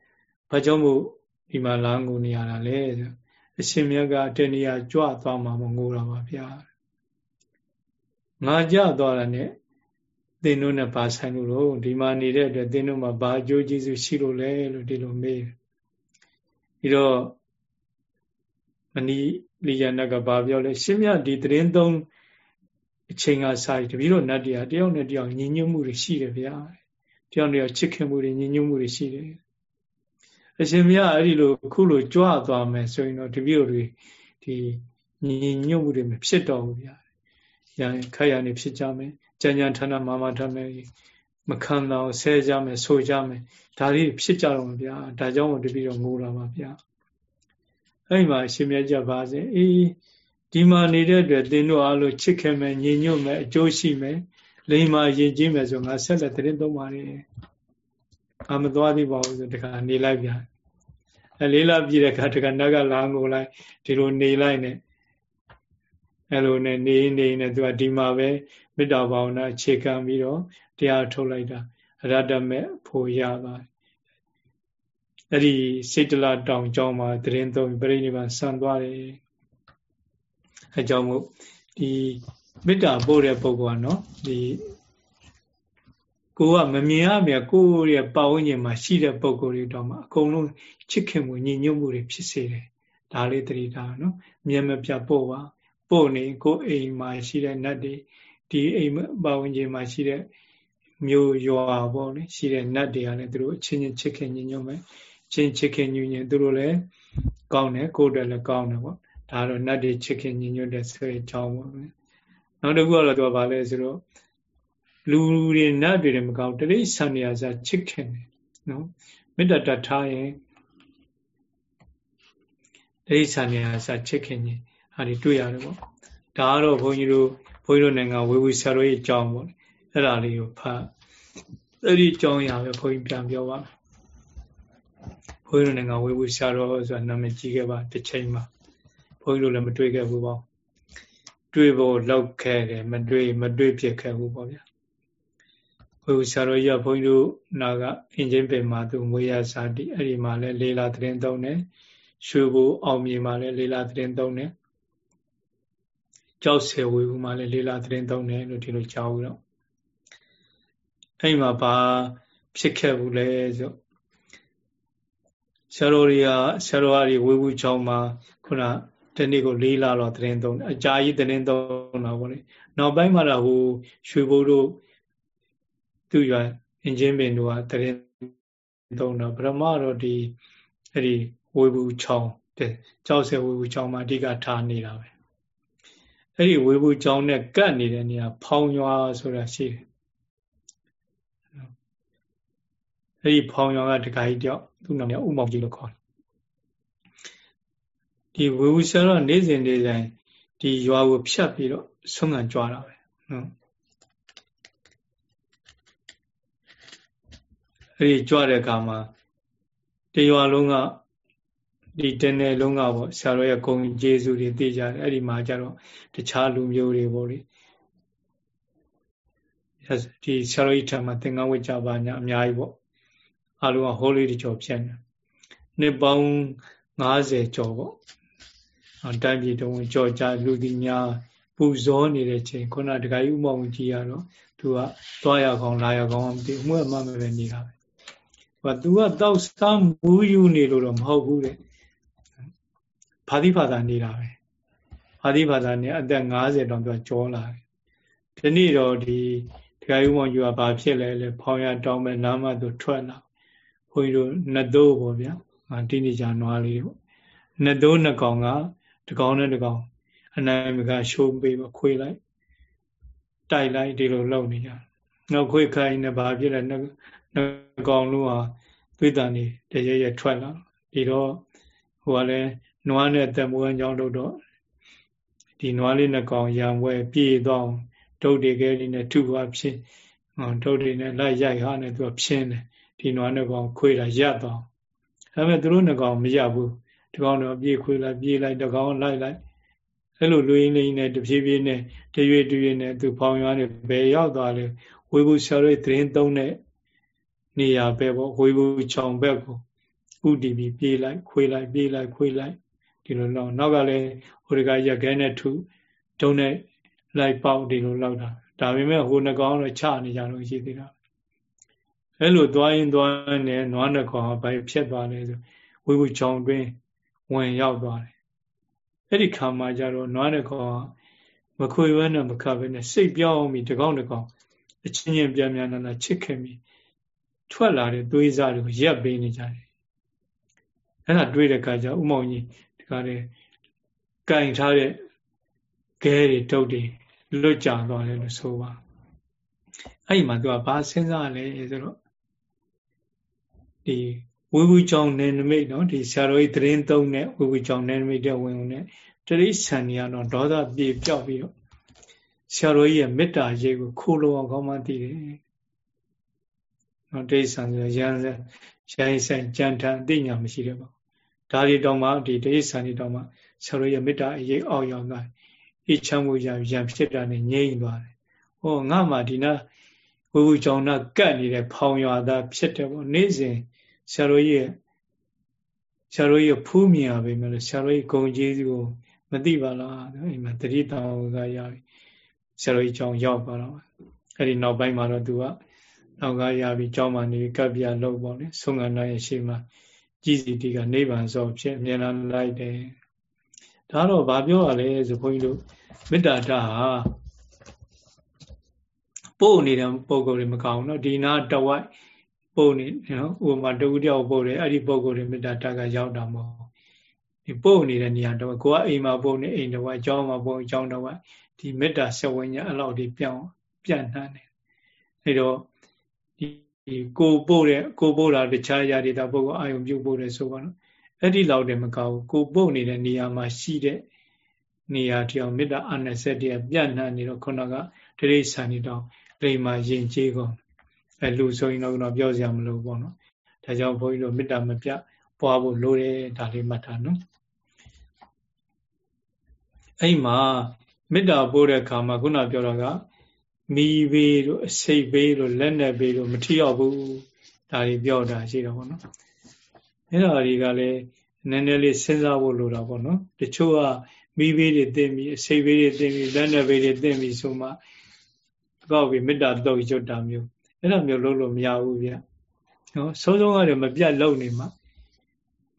ဘာကြောင့်မို့ ဒီမှာလာငိုနေရတာလဲဆိုအရှင်မြတ်ကတဏှာကြွသွားမှာမငိုတာပါဗျာငါကြသွားတာ ਨੇ သင်တို့နဲ့ဘာဆိုင်လို့လို့ဒီမှာနေတဲ့အတွက်သင်တို့မှာဘာအကျိုးကျေးဇူးရှိလို့လဲလို့ဒီလိုမေးတယ်ပြီးတော့မနီးလိယနတ်ကဘာပြောလဲရှင်းမြဒီသတင်းသုံးအချိန်ကစာရီတပီတော့နတ်တရားတယောက်နဲ့တယောက်ညီညွတ်မှုတွေရှိတယ်ဗျာတယောက်နဲ့တယောက်ချစ်ခင်မှုတွေညီညွတ်မှုတွေရှိတယ် အရှင်မြတ်အဲ့ဒီလိုခုလိုကြွသွားမယ်ဆိုရင်တော့တပီတို့တွေဒီညီညွတ်မှုတွေမဖြစ်တော့ဘူးဗျာရန်ခက်ရနေဖြစ်ကြမယ်ကြံကြံဌာနမာမဌာနမခံတော့ဆဲကြမယ်ဆိုကြမယ်ဒါလေးဖြစ်ကြတော့ဗျာဒါကြောင့်တပီတော့ငိုတာပါဗျာအဲ့မှာရှင်မြတ်ကြပါစေအေးဒီမှာနေတဲ့အတွက်သင်တို့အားလို့ချစ်ခင်မယ်ညီညွတ်မယ်အကျိုးရှိမယ်လိမ္မာယဉ်ကျေးမယ်ဆိုငါဆက်လက်တရင်သုံးပါလေ အာမသွားသေးပါဘူးဆိုတခါနေလိုက်ပြန်အဲလေးလာပြည့်တဲ့ခါတခါနတ်ကလာငိုလိုက်ဒီလိုနေလိုက်နဲ့အဲလိုနဲ့နေနေနဲ့သူကဒီမှာပဲမေတ္တာဘာဝနာအခြေခံပြီးတော့တရားထုတ်လိုက်တာအရတ္တမဲ့ဖို့ရပါတယ်အဲ့ဒီစိတ်တလတောင်ကျောင်းမှာတရင်သုံးပြိဋိဘံဆံသွားတယ်အဲကြောင့်မို့ဒီမေတ္တာပို့တဲ့ပုဂ္ဂိုလ်ကနော်ဒီ ကိုကမမြင်ရမြကိုရဲ့ပတ်ဝန်းကျင်မှာရှိတဲ့ပုဂ္ဂိုလ်တွေတော့မှအကုန်လုံးချစ်ခင်မှုညီညွတ်မှုတွေဖြစ်စေတယ်ဒါလေးတတိတာနော်မြင်မပြပို့ပါပို့နေကိုအိမ်မှာရှိတဲ့နတ်တွေဒီအိမ်ပတ်ဝန်းကျင်မှာရှိတဲ့မျိုးရွာပေါ့လေရှိတဲ့နတ်တွေကလည်းသူတို့အချင်းချင်းချစ်ခင်ညီညွတ်မယ်ချင်းချစ်ခင်ညူညင်သူတို့လည်းကောင်းတယ်ကိုယ်တည်းလည်းကောင်းတယ်ပေါ့ဒါတော့နတ်တွေချစ်ခင်ညညွတ်တဲ့ဆွေအကြောင်းပေါ့နောက်တစ်ခုကတော့သူကဘာလဲဆိုတော့ လူတွေနတ်တွေမကောင်းတိရိစ္ဆာန်နေရာစားချစ်ခင်တယ်နော်မေတ္တာတထားရင်ဒိဋ္ဌာနေအစချစ်ခင်ကြီးဟာဒီတွေ့ရတယ်ပေါ့ဒါကတော့ဘုန်းကြီးတို့ဘုန်းကြီးတို့နိုင်ငံဝေဝီဆရာတော်ရဲ့အကြောင်းပေါ့အဲ့ဒါလေးကိုဖတ်အဲ့ဒီအကြောင်းအရာပဲဘုန်းကြီးပြန်ပြောပါမယ်ဘုန်းကြီးတို့နိုင်ငံဝေဝီဆရာတော်ဆိုတာနာမည်ကြီးခဲ့ပါတစ်ချိန်မှာဘုန်းကြီးတို့လည်းမတွေ့ခဲ့ဘူးပေါ့တွေ့ဖို့လောက်ခဲ့တယ်မတွေ့မတွေ့ဖြစ်ခဲ့ဘူးပေါ့ဗျာ ဘုရားဆရာတော်ကြီးကဘုန်းကြီးတို့နာကအင်ဂျင်ပင်မှာသူမွေးရစာတိအဲ့ဒီမှာလဲလေးလာသတင်းသုံးတယ်ရွှေဘိုအောင်မြေမှာလည်းလေးလာသတင်းသုံးတယ်ကြောက်ဆယ်ဝေဘူးမှာလည်းလေးလာသတင်းသုံးတယ်လို့ဒီလိုကြားဘူးတော့အဲ့မှာဘာဖြစ်ခဲ့ဘူးလဲဆိုဆရာတော်တွေကဆရာတော်တွေဝေဘူးချောင်းမှာခုနတနေ့ကိုလေးလာတော့သတင်းသုံးတယ်အကြာကြီးသတင်းသုံးတာပေါ့လေနောက်ပိုင်းမှာတော့ဟိုရွှေဘိုးတို့ သူရွာအင်ဂျင်ပင်တို့ကသတင်းသုံးတာပထမတော့ဒီအဲ့ဒီဝေဘူးချောင်းတဲ့ကြောက်ဆဲဝေဘူးချောင်းမှာအဓိကထားနေတာပဲအဲ့ဒီဝေဘူးချောင်းနဲ့ကတ်နေတဲ့နေရာဖောင်းရွာဆိုတာရှိတယ်အဲ့ဒီဖောင်းရွာကတခါကြီးတယောက်သူ့နာမည်ဥမောင်ကြီးလို့ခေါ်တယ်ဒီဝေဘူးဆရာတော့နေ့စဉ်နေ့တိုင်းဒီရွာကိုဖြတ်ပြီးတော့ဆုံးခံကြွားတာပဲနော် အဲ့ဒီကြွားတဲ့အခါမှာတရွာလုံးကဒီတနေ့လုံးကပေါ့ဆရာတော်ရဲ့ဂုံကျေးဇူးတွေသိကြတယ်အဲ့ဒီမှာကျတော့တခြားလူမျိုးတွေပေါ့လေဒီဆရာတော်ကြီးထံမှာသင်္ကန်းဝိကြပါညာအများကြီးပေါ့အလုံးကဟောလေးတကြောဖြစ်နေနှစ်ပေါင်း90ကျော်ပေါ့တိုင်းပြည်တုံးကြော်ကြလူဒီများပူဇော်နေတဲ့ချိန်ခုနတခါကြီးဥမောင်ကြီးရတော့သူကသွားရကောင်းလာရကောင်းမသိအမှုအမှန်ပဲနေတာပဲ ဟိုကသူကတောက်စားမူးယူနေလို့တော့မဟုတ်ဘူးတဲ့ဖာတိဖာသာနေတာပဲဖာတိဖာသာနေအသက်50တောင်သူကြောလာတယ်ဒီနေ့တော့ဒီဒကာယူမောင်ယူကဘာဖြစ်လဲလဲဖောင်းရတောင်းမဲ့နာမသူထွက်လာဘုန်းကြီးတို့နှစ်သိုးပေါ့ဗျာတိနေကြနွားလေးပေါ့နှစ်သိုးနှစ်ကောင်ကတကောင်နဲ့တကောင်အနိုင်မကရှိုးပေးပါခွေလိုက်တိုက်လိုက်ဒီလိုလုပ်နေကြနောက်ခွေခိုင်းနေဘာဖြစ်လဲ နှစ်ကောင်လုံးဟာသွေးတန်နေတရရထွက်လာဒီတော့ဟိုကလည်းနွားနဲ့တမွေးကြောင်းတို့တော့ဒီနွားလေးနှစ်ကောင်ရံဝဲပြေးသွားဒုတ်တွေကလေးနဲ့ထုသွားဖြစ်ဒုတ်တွေနဲ့လိုက်ရိုက်ဟာနဲ့သူကဖြင်းတယ်ဒီနွားနှစ်ကောင်ခွေးလာရပ်သွားဒါပေမဲ့သူတို့နှစ်ကောင်မရဘူးတကောင်တော့ပြေးခွေးလိုက်ပြေးလိုက်တကောင်လိုက်လိုက်အဲ့လိုလူရင်းလေးနဲ့တဖြည်းဖြည်းနဲ့တရွေ့တရွေ့နဲ့သူဖောင်ရွားနေဘယ်ရောက်သွားလဲဝေဘူးဆရာတို့သတင်းသုံးတဲ့ နေရာပဲပေါ့ဝေဘူးချောင်ဘက်ကိုဥတီပြီးပြေးလိုက်ခွေးလိုက်ပြေးလိုက်ခွေးလိုက်ဒီလိုတော့နောက်ကလည်းဟိုတကရက်ခဲနဲ့ထုတုံးနဲ့လိုက်ပေါက်ဒီလိုလောက်တာဒါပေမဲ့ဟိုနှကောင်တော့ချနေကြလို့ရှိသေးတာအဲ့လိုသွားရင်သွားနေနွားနှကောင်ဘိုင်ဖြတ်သွားတယ်ဆိုဝေဘူးချောင်တွင်ဝင်ရောက်သွားတယ်အဲ့ဒီခါမှကျတော့နွားနှကောင်မခွေဘဲနဲ့မခတ်ဘဲနဲ့စိတ်ပြောင်းပြီးတကောင်တကောင်အချင်းချင်းပြန်ပြန်နာနာချစ်ခင်ပြီး ထွက်လာတဲ့သွေးစားတွေကိုရက်ပေးနေကြတယ်အဲ့ဒါတွေးတဲ့အခါကျဥမောင်ကြီးဒီကားတဲ့ကင်ထားတဲ့ခဲတွေတုတ်တွေလွတ်ကြသွားတယ်လို့ဆိုပါအဲ့ဒီမှာသူကဘာစဉ်းစားလဲဆိုတော့ဒီဝီဝီကြောင့်နယ်နမိတ်နော်ဒီဆရာတော်ကြီးသတင်းသုံးတဲ့ဝီဝီကြောင့်နယ်နမိတ်တဲ့ဝင်ဝင်နဲ့တရိษံနေရတော့ဒေါသပြေပြောက်ပြီးတော့ဆရာတော်ကြီးရဲ့မေတ္တာရိပ်ကိုခိုးလို့အောင်ကောင်းမှသိတယ် နော်တရိษံဆိုရန်ရန်ဆိုင်ကြံထန်အသိဉာဏ်မရှိတဲ့ပေါ့ဒါတွေတောင်မှဒီတိဋ္ဌာန်တွေတောင်မှဆရာတို့ရဲ့မေတ္တာအရေးအောက်ရောက်သွားအေးချမ်းမှုရရံဖြစ်တာနဲ့ငြိမ့်သွားတယ်။ဟောငါမှဒီနာဝေဝူကြောင့်နာကတ်နေတဲ့ဖောင်ရွာသားဖြစ်တယ်ပေါ့နေ့စဉ်ဆရာတို့ရဲ့ဆရာတို့ရဲ့ဖူးမြင်ရပေမဲ့ဆရာတို့ရဲ့ဂုံကျေးဇူးကိုမသိပါလားအိမ်မှာတတိတောင်ကရပြီဆရာတို့ရဲ့ကြောင့်ရောက်သွားတော့အဲ့ဒီနောက်ပိုင်းမှာတော့သူက နောက်ကရပြီကြောင်းမှနေကပ်ပြလောက်ပေါ့လေဆုံးခံနိုင်ရဲ့ရှေ့မှာကြည်စီတီကနေဗံစောဖြစ်အမြဲတမ်းလိုက်တယ်ဒါတော့ဗာပြောရလဲဆိုဘုန်းကြီးတို့မေတ္တာတာဟာပို့နေတဲ့ပုံကိုယ်တွေမကောင်းတော့ဒီနာတဝိုက်ပို့နေနော်ဥပမာတဝူတယောက်ပို့တယ်အဲ့ဒီပုံကိုယ်တွေမေတ္တာတာကရောက်တာမဟုတ်ဒီပို့နေတဲ့နေရာတော့ကိုကအိမ်မှာပို့နေအိမ်တစ်ဝိုက်အကြောင်းမှာပို့အကြောင်းတစ်ဝိုက်ဒီမေတ္တာဆက်ဝင်ညာအဲ့လောက်ဒီပြောင်းပြန့်နှံ့တယ်အဲ့တော့ဒီ ကိုပို့တဲ့ကိုပို့တာတခြားຢာတွေတာပုဂ္ဂိုလ်အာယုံပြုတ်ပို့တယ်ဆိုပါတော့အဲ့ဒီလောက်တည်းမကောက်ဘူးကိုပို့နေတဲ့နေရာမှာရှိတဲ့နေရာတောင်မေတ္တာအာနစက်တည်းပြန့်နှံ့နေတော့ခုနကတိရိစ္ဆာန်နေတော့လိမ္မာယဉ်ကျေးကုန်အဲလူဆိုရင်တော့ပြောစရာမလိုပေါ့နော်ဒါကြောင့်ဘုန်းကြီးတို့မေတ္တာမပြပွားဖို့လိုတယ်ဒါလေးမှတ်ထားနော်အဲ့မှာမေတ္တာပို့တဲ့အခါမှာခုနပြောတာက မိဘေးတို့အစိတ်ဘေးတို့လက်နဲ့ဘေးတို့မထီရောက်ဘူးဒါတွေပြောတာရှိတော့ဗောနော်အဲ့ဒါတွေကလည်းနည်းနည်းလေးစဉ်းစားဖို့လိုတာပေါ့နော်တချို့ကမိဘေးတွေသိပြီအစိတ်ဘေးတွေသိပြီလက်နဲ့ဘေးတွေသိပြီဆိုမှကောက်ပြီးမေတ္တာတုတ်ရွတ်တာမျိုးအဲ့လိုမျိုးလုပ်လို့မရဘူးဗျနော်ဆုံးဆုံးကတော့မပြတ်လုံနေမှာ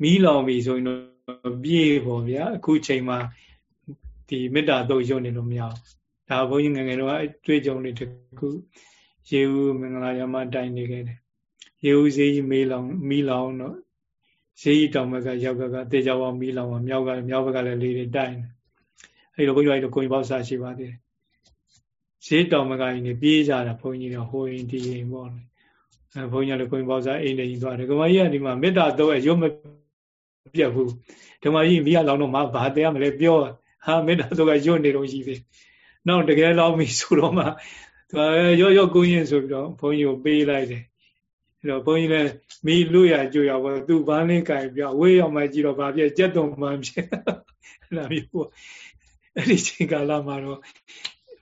မီးလောင်ပြီဆိုရင်တော့ပြေးပေါ့ဗျာအခုချိန်မှာဒီမေတ္တာတုတ်ရွတ်နေလို့မရဘူး ဒါဘုန်းကြီးငယ်ငယ်တော့အတွေ့အကြုံတွေတခုရေဦးမင်္ဂလာရမတိုင်နေခဲ့တယ်ရေဦးဈေးကြီးမေးလောင်မီးလောင်တော့ဈေးကြီးတောင်ဘက်ကရောက်ကကတေချာဝမီးလောင်မြောက်ကမြောက်ဘက်ကလည်းလေးတွေတိုင်တယ်အဲ့လိုဘုန်းကြီးတို့ကိုင်ပေါက်စားရှိပါသေးတယ်ဈေးတောင်ဘက်ကကြီးနေပြေးကြတာဘုန်းကြီးတို့ဟိုရင်ဒီရင်ပေါ့လေအဲဘုန်းကြီးလည်းကိုင်ပေါက်စားအိမ်နေကြီးသွားတယ်ကမကြီးကဒီမှာမေတ္တာတော့ရုပ်မပြတ်ဘူးဓမ္မကြီးမိရလောင်တော့မဘာတရားမလဲပြောဟာမေတ္တာတော့ကရွတ်နေတော့ရှိသေး နောက်တကယ်လောင်းပြီဆိုတော့မှသူရော့ရော့ကိုရင်ဆိုပြီးတော့ဘုန်းကြီးကိုပေးလိုက်တယ်အဲ့တော့ဘုန်းကြီးလည်းမိလူရကြွရပါသူဘာလင်းကြိုင်ပြဝေးရောက်မှကြည့်တော့ဗာပြကြက်တုံမှန်ဖြစ်အဲ့လိုမျိုးပေါ့အဲ့ဒီချိန်ကာလမှာတော့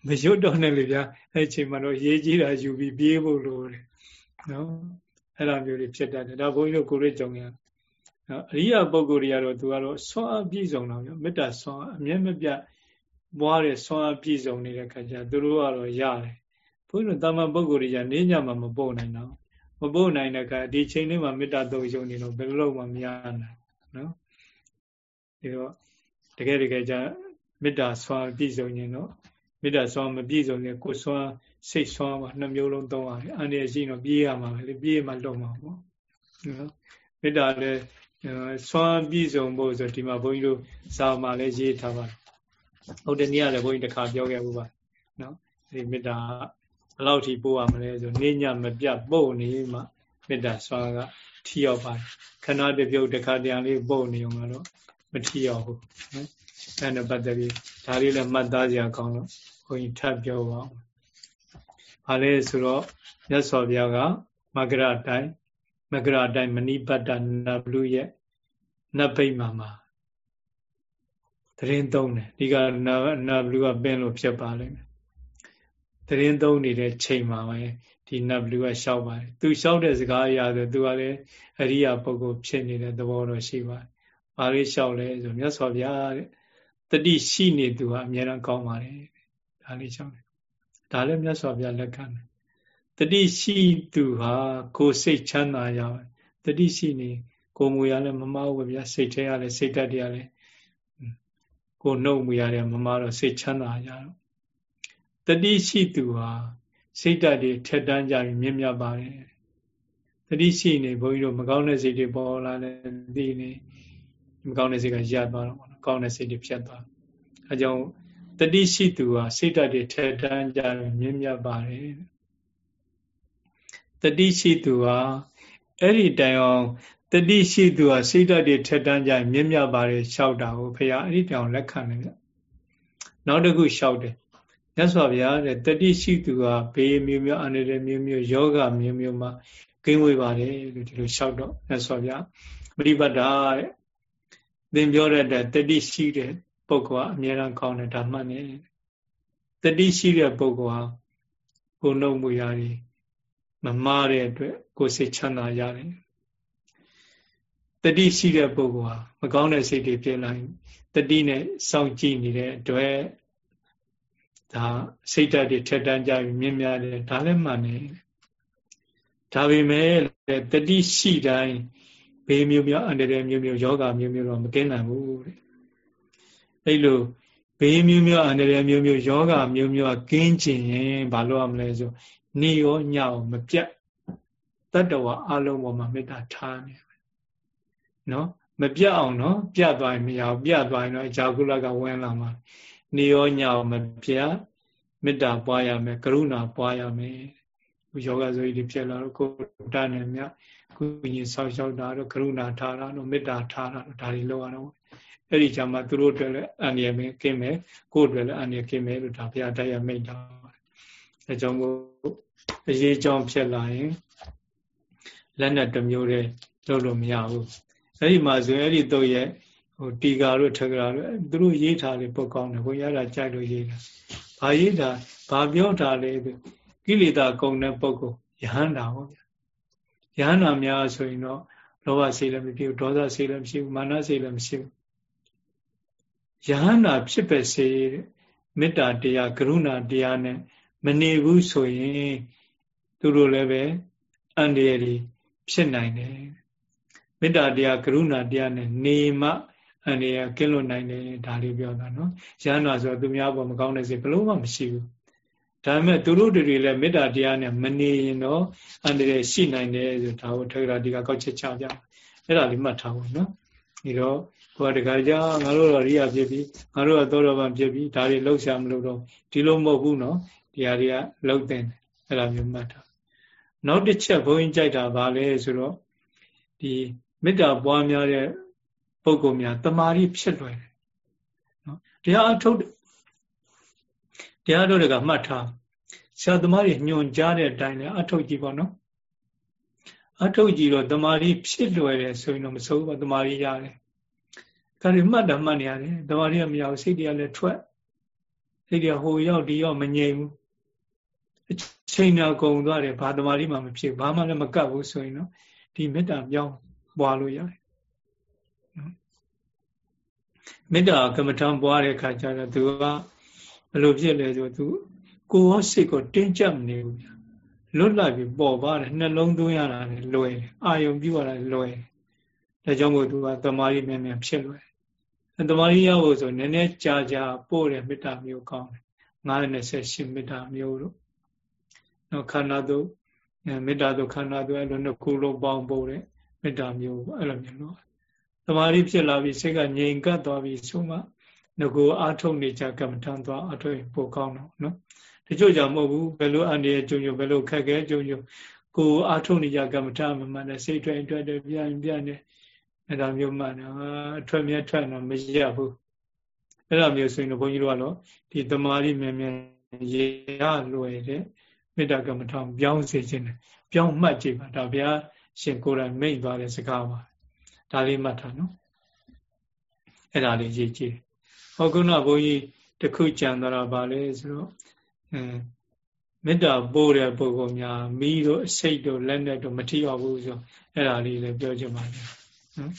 မရွတ်တော့နဲ့လေဗျာအဲ့ချိန်မှာတော့ရေးကြီးတာယူပြီးပြေးဖို့လိုတယ်နော်အဲ့လိုမျိုးတွေဖြစ်တတ်တယ်ဒါဘုန်းကြီးတို့ကိုရကြုံရနော်အရိယာပုဂ္ဂိုလ်တွေကတော့သူကတော့ဆွမ်းအပြည့်စုံတော့ဗျမေတ္တာဆွမ်းအမြဲမပြတ် ဘွားတဲ့ဆွမ်းအပြည့်စုံနေတဲ့ခါကျသူတို့ကတော့ရတယ်ဘုန်းကြီးတို့တာမန်ပုဂ္ဂိုလ်တွေကနေညမှာမပို့နိုင်တော့မပို့နိုင်တဲ့အခါဒီချိန်လေးမှာမေတ္တာသုံးယုံနေတော့ဘယ်လိုမှမရနိုင်နော်ဒီတော့တကယ်တကယ်ကြမေတ္တာဆွမ်းပြည့်စုံရင်တော့မေတ္တာဆွမ်းမပြည့်စုံရင်ကိုယ်ဆွမ်းစိတ်ဆွမ်းပါနှမျိုးလုံးသုံးရတယ်အန္တရာယ်ရှိတော့ပြေးရမှာပဲလေပြေးမှလွတ်မှာပေါ့နော်မေတ္တာလည်းဆွမ်းပြည့်စုံဖို့ဆိုဒီမှာဘုန်းကြီးတို့ဇာမှာလည်းရေးထားပါတယ် ဟုတ်တယ်နေ့ကလည်းဘုန်းကြီးတစ်ခါပြောခဲ့ဘူးပါနော်ဒီမေတ္တာဘယ်လောက်ထိပို့ရမလဲဆိုနေညမပြတ်ပို့နေမှမေတ္တာစွာကထီရောက်ပါတယ်ခဏတပြုတ်တစ်ခါတည်းလေးပို့နေအောင်တော့မထီရောက်ဘူးနော်အဲ့ဒါပတ်သက်ပြီးဒါလေးလည်းမှတ်သားစရာကောင်းတော့ဘုန်းကြီးထပ်ပြောပါဦးဘာလဲဆိုတော့မြတ်စွာဘုရားကမကရတိုင်းမကရတိုင်းမဏိပတ္တနဘလူရဲ့နတ်ဗိမာန် မှာတရင်သုံးတယ်ဒီကနနဘလူကပင်းလို့ဖြစ်ပါလိမ့်မယ်တရင်သုံးနေတဲ့ချိန်မှာပဲဒီနတ်ဘလူကရှောက်ပါတယ်သူရှောက်တဲ့စကားအရာဆိုသူကလည်းအရိယာပုဂ္ဂိုလ်ဖြစ်နေတဲ့သဘောတော့ရှိပါတယ်ဘာလို့ရှောက်လဲဆိုမြတ်စွာဘုရားတဲ့တတိရှိနေသူကအများအားကောင်းပါတယ်ဒါလေးရှောက်တယ်ဒါလည်းမြတ်စွာဘုရားလက်ခံတယ်တတိရှိသူဟာကိုယ်စိတ်ချမ်းသာရတတိရှိနေကိုယ်မူရလည်းမမဟုတ်ဗျာစိတ်ထဲရလည်းစိတ်ဓာတ်တရားလည်း ကိုနှုတ်မူရတယ်မမတော့စိတ်ချမ်းသာကြတော့တတိရှိသူဟာစိတ်ဓာတ်တွေထက်တန်းကြပြီးမြင့်မြတ်ပါတယ်တတိရှိနေဘုန်းကြီးတို့မကောင်းတဲ့စိတ်တွေပေါ်လာတယ်ဒီနေမကောင်းတဲ့စိတ်ကရပ်သွားတော့ကောင်းတဲ့စိတ်တွေဖြတ်သွားအဲကြောင့်တတိရှိသူဟာစိတ်ဓာတ်တွေထက်တန်းကြပြီးမြင့်မြတ်ပါတယ်တတိရှိသူဟာအဲ့ဒီတိုင်အောင် တတိရှိသူဟာစိတ်ဓာတ်တွေထက်တန်းကြမြင့်မြတ်ပါတယ်လျှောက်တာကိုဖရာအဲ့ဒီတောင်လက်ခံတယ်ဗျနောက်တစ်ခုလျှောက်တယ်မြတ်စွာဘုရားတဲ့တတိရှိသူဟာဘေးမျိုးမျိုးအန္တရာယ်မျိုးမျိုးယောဂမျိုးမျိုးမှာကိန်းဝေးပါတယ်လို့ဒီလိုလျှောက်တော့မြတ်စွာဘုရားပရိပတ်တာတဲ့သင်ပြောတဲ့တတိရှိတဲ့ပုဂ္ဂိုလ်ကအမြဲတမ်းကောင်းတယ်ဒါမှတ်နေတတိရှိတဲ့ပုဂ္ဂိုလ်ဟာကိုယ်နှုတ်မူရာတွေမမှားတဲ့အတွက်ကိုယ်စိတ်ချမ်းသာရတယ် တတိရှိတဲ့ပုဂ္ဂိုလ်ဟာမကောင်းတဲ့စိတ်တွေပြည့်လိုက်တတိနဲ့စောင့်ကြည့်နေတဲ့အတွက်ဒါစိတ်ဓာတ်တွေထက်တန်းကြပြီးမြင့်မြတ်တယ်ဒါလည်းမှန်တယ်ဒါပေမဲ့တတိရှိတိုင်းဘေးမျိုးမျိုးအန္တရာယ်မျိုးမျိုးယောဂမျိုးမျိုးတော့မကင်းနိုင်ဘူးတဲ့အဲ့လိုဘေးမျိုးမျိုးအန္တရာယ်မျိုးမျိုးယောဂမျိုးမျိုးကင်းကျင်ရင်ဘာလို့ရမလဲဆိုနေရောညောင်မပြတ်တတ္တဝအလုံးပေါ်မှာမေတ္တာထားနေ နော်မပြတ်အောင်နော်ပြတ်သွားရင်မရဘူးပြတ်သွားရင်တော့ဇာကုလကဝင်လာမှာနေရောညောင်မပြတ်မေတ္တာပွားရမယ်ကရုဏာပွားရမယ်ဝယောဂဆိုကြီးဖြစ်လာတော့ကိုယ်တာနဲ့မြကုညီဆောက်ရှောက်တာတော့ကရုဏာထားတာတော့မေတ္တာထားတာဒါတွေလောက်ရတော့အဲ့ဒီကြမှာသူတို့အတွက်လည်းအန္တရာယ်မကင်းမယ်ကိုယ်အတွက်လည်းအန္တရာယ်ကင်းမယ်လို့ဒါဘုရားတရားမိတ်တာအဲကြောင့်ကိုအရေးကြောင်းဖြစ်လာရင်လက်နဲ့တစ်မျိုးတည်းလုပ်လို့မရဘူး အဲ့ဒီမှာဆိုရင်အဲ့ဒီတော့ရဲ့ဟိုတီကာတို့ထက်ကရာတို့သူတို့ရေးထားလေပုတ်ကောင်းတယ်ဘုရားကကြိုက်လို့ရေးတာဘာရေးတာဘာပြောတာလဲကိလေသာကုန်တဲ့ပုဂ္ဂိုလ်ယဟန္တာဟောဗျာယဟန္တာများဆိုရင်တော့လောဘစိတ်လည်းမဖြစ်ဘူးဒေါသစိတ်လည်းမရှိဘူးမာနစိတ်လည်းမရှိဘူးယဟန္တာဖြစ်ပဲစေမေတ္တာတရားကရုဏာတရားနဲ့မနေဘူးဆိုရင်သူတို့လည်းပဲအန္တရာယ်ဖြစ်နိုင်တယ် မေတ္တာတရားကရုဏာတရားနဲ့နေမှအန္တရာယ်ကင်းလွတ်နိုင်တယ်ဒါလေးပြောတာနော်ရဟန္တာဆိုသူများပေါ်မကောင်းတဲ့စိတ်ဘလို့မှမရှိဘူးဒါပေမဲ့သူတို့တွေလည်းမေတ္တာတရားနဲ့မနေရင်တော့အန္တရာယ်ရှိနိုင်တယ်ဆိုဒါကိုထေရဒီကကောက်ချက်ချပြအဲ့ဒါလေးမှတ်ထားဖို့နော်ဒီတော့ဟိုတခါကြငါတို့တော့ရိယာဖြစ်ပြီငါတို့ကသောတော်ဗန်ဖြစ်ပြီဒါတွေလှုပ်ရှားမလို့တော့ဒီလိုမဟုတ်ဘူးနော်ဒီဟာတွေကလှုပ်တဲ့အဲ့ဒါမျိုးမှတ်ထားနောက်တစ်ချက်ဘုန်းကြီးကြိုက်တာဗာလဲဆိုတော့ဒီ မေတ္တာပွားများတဲ့ပုဂ္ဂိုလ်များတမာရီဖြစ်လွယ်တယ်နော်တရားအထုတ်တရားတို့တွေကမှတ်ထားဆရာသမားတွေညွှန်ကြားတဲ့အတိုင်းလည်းအထုတ်ကြည့်ပါနော်အထုတ်ကြည့်တော့တမာရီဖြစ်လွယ်တယ်ဆိုရင်တော့မစိုးဘူးတမာရီရတယ်ဒါတွေမှတ်တာမှတ်နေရတယ်တမာရီကမရဘူးစိတ်တွေကလည်းထွက်စိတ်တွေဟိုရောက်ဒီရောက်မငြိမ်ဘူးအချိန်နာကုန်သွားတယ်ဘာတမာရီမှမဖြစ်ဘာမှလည်းမကပ်ဘူးဆိုရင်တော့ဒီမေတ္တာပြောင်း ပွားလို့ရတယ်မေတ္တာကမ္မထံပွားတဲ့အခါကျတော့သူကဘယ်လိုဖြစ်လဲဆိုသူကိုယ်ရောစိတ်ကိုတင်းကြပ်မနေဘူးဗျာလွတ်လပ်ပြီးပေါ်ပါတယ်နှလုံးသွင်းရတာလည်းလွယ်အာယုံပြုရတာလွယ်ဒါကြောင့်မို့သူကတမာရီမြန်မြန်ဖြစ်လွယ်တမာရီရဖို့ဆိုနည်းနည်းကြာကြာပို့တဲ့မေတ္တာမျိုးကောင်းတယ်98မေတ္တာမျိုးတို့နော်ခန္ဓာတို့မေတ္တာတို့ခန္ဓာတို့အဲ့လိုနှစ်ခုလုံးပေါင်းပို့တဲ့ မေတ္တာမျိုးအဲ့လိုမျိုးလို့တမာရီဖြစ်လာပြီးစိတ်ကငြိမ်ကပ်သွားပြီးဆိုမှငကိုအာထုတ်နေကြကမ္မထံသွားအထုတ်ပို့ကောင်းတော့နော်တချို့ကြောင့်မဟုတ်ဘူးဘယ်လိုအန္တရာယ်ကြုံကြုံဘယ်လိုခက်ခဲကြုံကြုံကိုအာထုတ်နေကြကမ္မထမမှန်တဲ့စိတ်ထွက်ထွက်တယ်ပြန်ပြန်တယ်အဲ့ဒါမျိုးမှန်တယ်အထွက်မြတ်ထွက်တော့မရဘူးအဲ့ဒါမျိုးဆိုရင်တော့ဘုန်းကြီးတို့ကတော့ဒီတမာရီမြန်မြန်ရေရလွယ်တဲ့မေတ္တာကမ္မထပြောင်းစေခြင်းတယ်ပြောင်းမှတ်ကြည့်ပါဒါဗျာ ရှင်ကိုယ်တိုင်မိတ်သွားတဲ့စကားပါဒါလေးမှတ်ထားနော်အဲ့ဒါလေးရေးကြည့်ဟောကုဏဘုန်းကြီးတခုကြံတော့ဗာလဲဆိုတော့အဲမေတ္တာပို့တဲ့ပုဂ္ဂိုလ်များမိတို့အစိတ်တို့လက်နဲ့တို့မထီအောင်ဘူးဆိုအဲ့ဒါလေးလည်းပြောချင်ပါတယ်နော်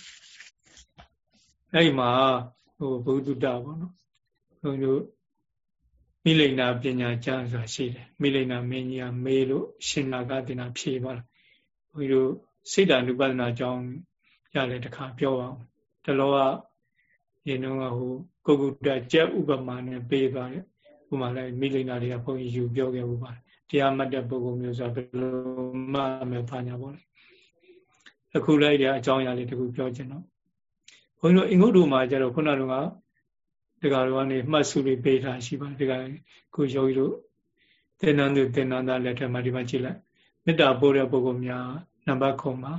အဲ့ဒီမှာဟိုဘုဒ္ဓတာပေါ့နော်ဘုန်းကြီးတို့မိလိန်နာပညာကျမ်းဆိုတာရှိတယ်မိလိန်နာမင်းကြီးကမေးလို့ရှင်နာကတင်တာဖြေပါလားဘုန်းကြီးတို့ စိတ်ဓာနုပဒနာကြောင်းရလဲတခါပြောအောင်တလောကရေနှုံးကဟိုကုက္ကုတကြက်ဥပမာနဲ့ပေးသွားတယ်ဥပမာလည်းမိလိန်နာတွေကဘုန်းကြီးယူပြောခဲ့ဘူးပါတယ်တရားမှတ်တဲ့ပုဂ္ဂိုလ်မျိုးဆိုဘယ်လိုမှမဖာညာပေါ့လေအခုလည်းဒီအကြောင်းအရာလေးတခုပြောချင်တော့ဘုန်းကြီးတို့အင်္ဂုတ္တမှာကျတော့ခုနကတော့ဒီကရောကနေမှတ်စုလေးပေးထားရှိပါတယ်ဒီကကိုယောဂီတို့သင်္นานသူသင်္นานသားလက်ထက်မှာဒီမှာကြည့်လိုက်မေတ္တာပို့တဲ့ပုဂ္ဂိုလ်များ နံပါတ်ခုမှာ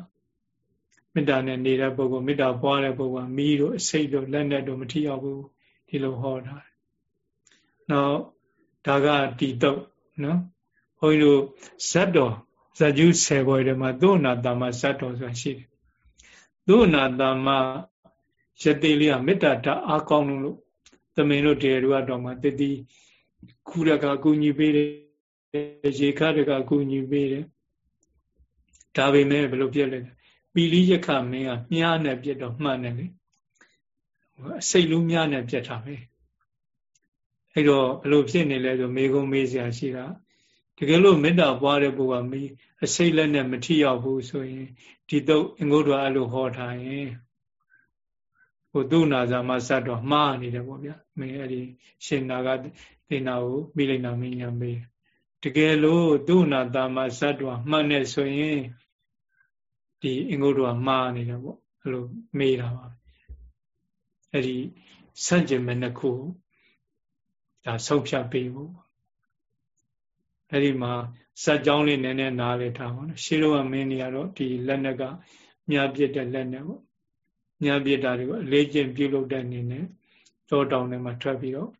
မေတ္တာနဲ့နေတဲ့ပုဂ္ဂိုလ်မေတ္တာပွားတဲ့ပုဂ္ဂိုလ်မိတို့အစိတ်တို့လက်နဲ့တို့မထီရောက်ဘူးဒီလိုဟောတာနောက်ဒါကတီတုတ်နော်ဘုန်းကြီးတို့ဇတ်တော်ဇတ်ကျူး10ဘွယ်ထဲမှာသုနာတမဇတ်တော်ဆိုတာရှိတယ်သုနာတမယတိလေးကမေတ္တာတအားကောင်းလို့သမင်တို့တရားတို့ကတော့မှတတိခုရကအကူညီပေးတယ်ရေခါတကအကူညီပေးတယ် ဒါပေမဲ့ဘယ်လိုပြက်လဲပီလိယခမင်းကမြားနဲ့ပြက်တော့မှန်တယ်လေအစိတ်လူမြားနဲ့ပြက်တာပဲအဲ့တော့ဘယ်လိုဖြစ်နေလဲဆိုမေကုံမေးစရာရှိတာတကယ်လို့မေတ္တာပွားတဲ့ပုဂ္ဂိုလ်ကမီးအစိတ်လက်နဲ့မထိရောက်ဘူးဆိုရင်ဒီတော့အင်္ဂုတ္တအဲ့လိုဟောထားရင်ဟိုသူနာဇာမစတ်တော့မှားနေတယ်ပေါ့ဗျာမင်းအဲ့ဒီရှင်နာကဒေနာကိုမိလိန်နာမင်းညာမေးတ ကယ်လို့သူနာတာမစတ်တော့မှန်နေဆိုရင်ဒီအင်္ဂုတ္တကမှားနေတယ်ပေါ့အဲ့လိုမေးတာပါအဲ့ဒီစัจကျင်မဲ့နှစ်ခုဒါဆုံးဖြတ်ပေးဖို့အဲ့ဒီမှာဇက်ကြောင်းလေးနည်းနည်းနားလေထားပါတော့ရှေးတော့မင်းတွေကတော့ဒီလက်နက်ကမြားပြစ်တဲ့လက်နက်ပေါ့မြားပြစ်တာတွေကိုအလေးကျင့်ပြုလုပ်တဲ့အနေနဲ့တောတောင်ထဲမှာထွက်ပြီးတော့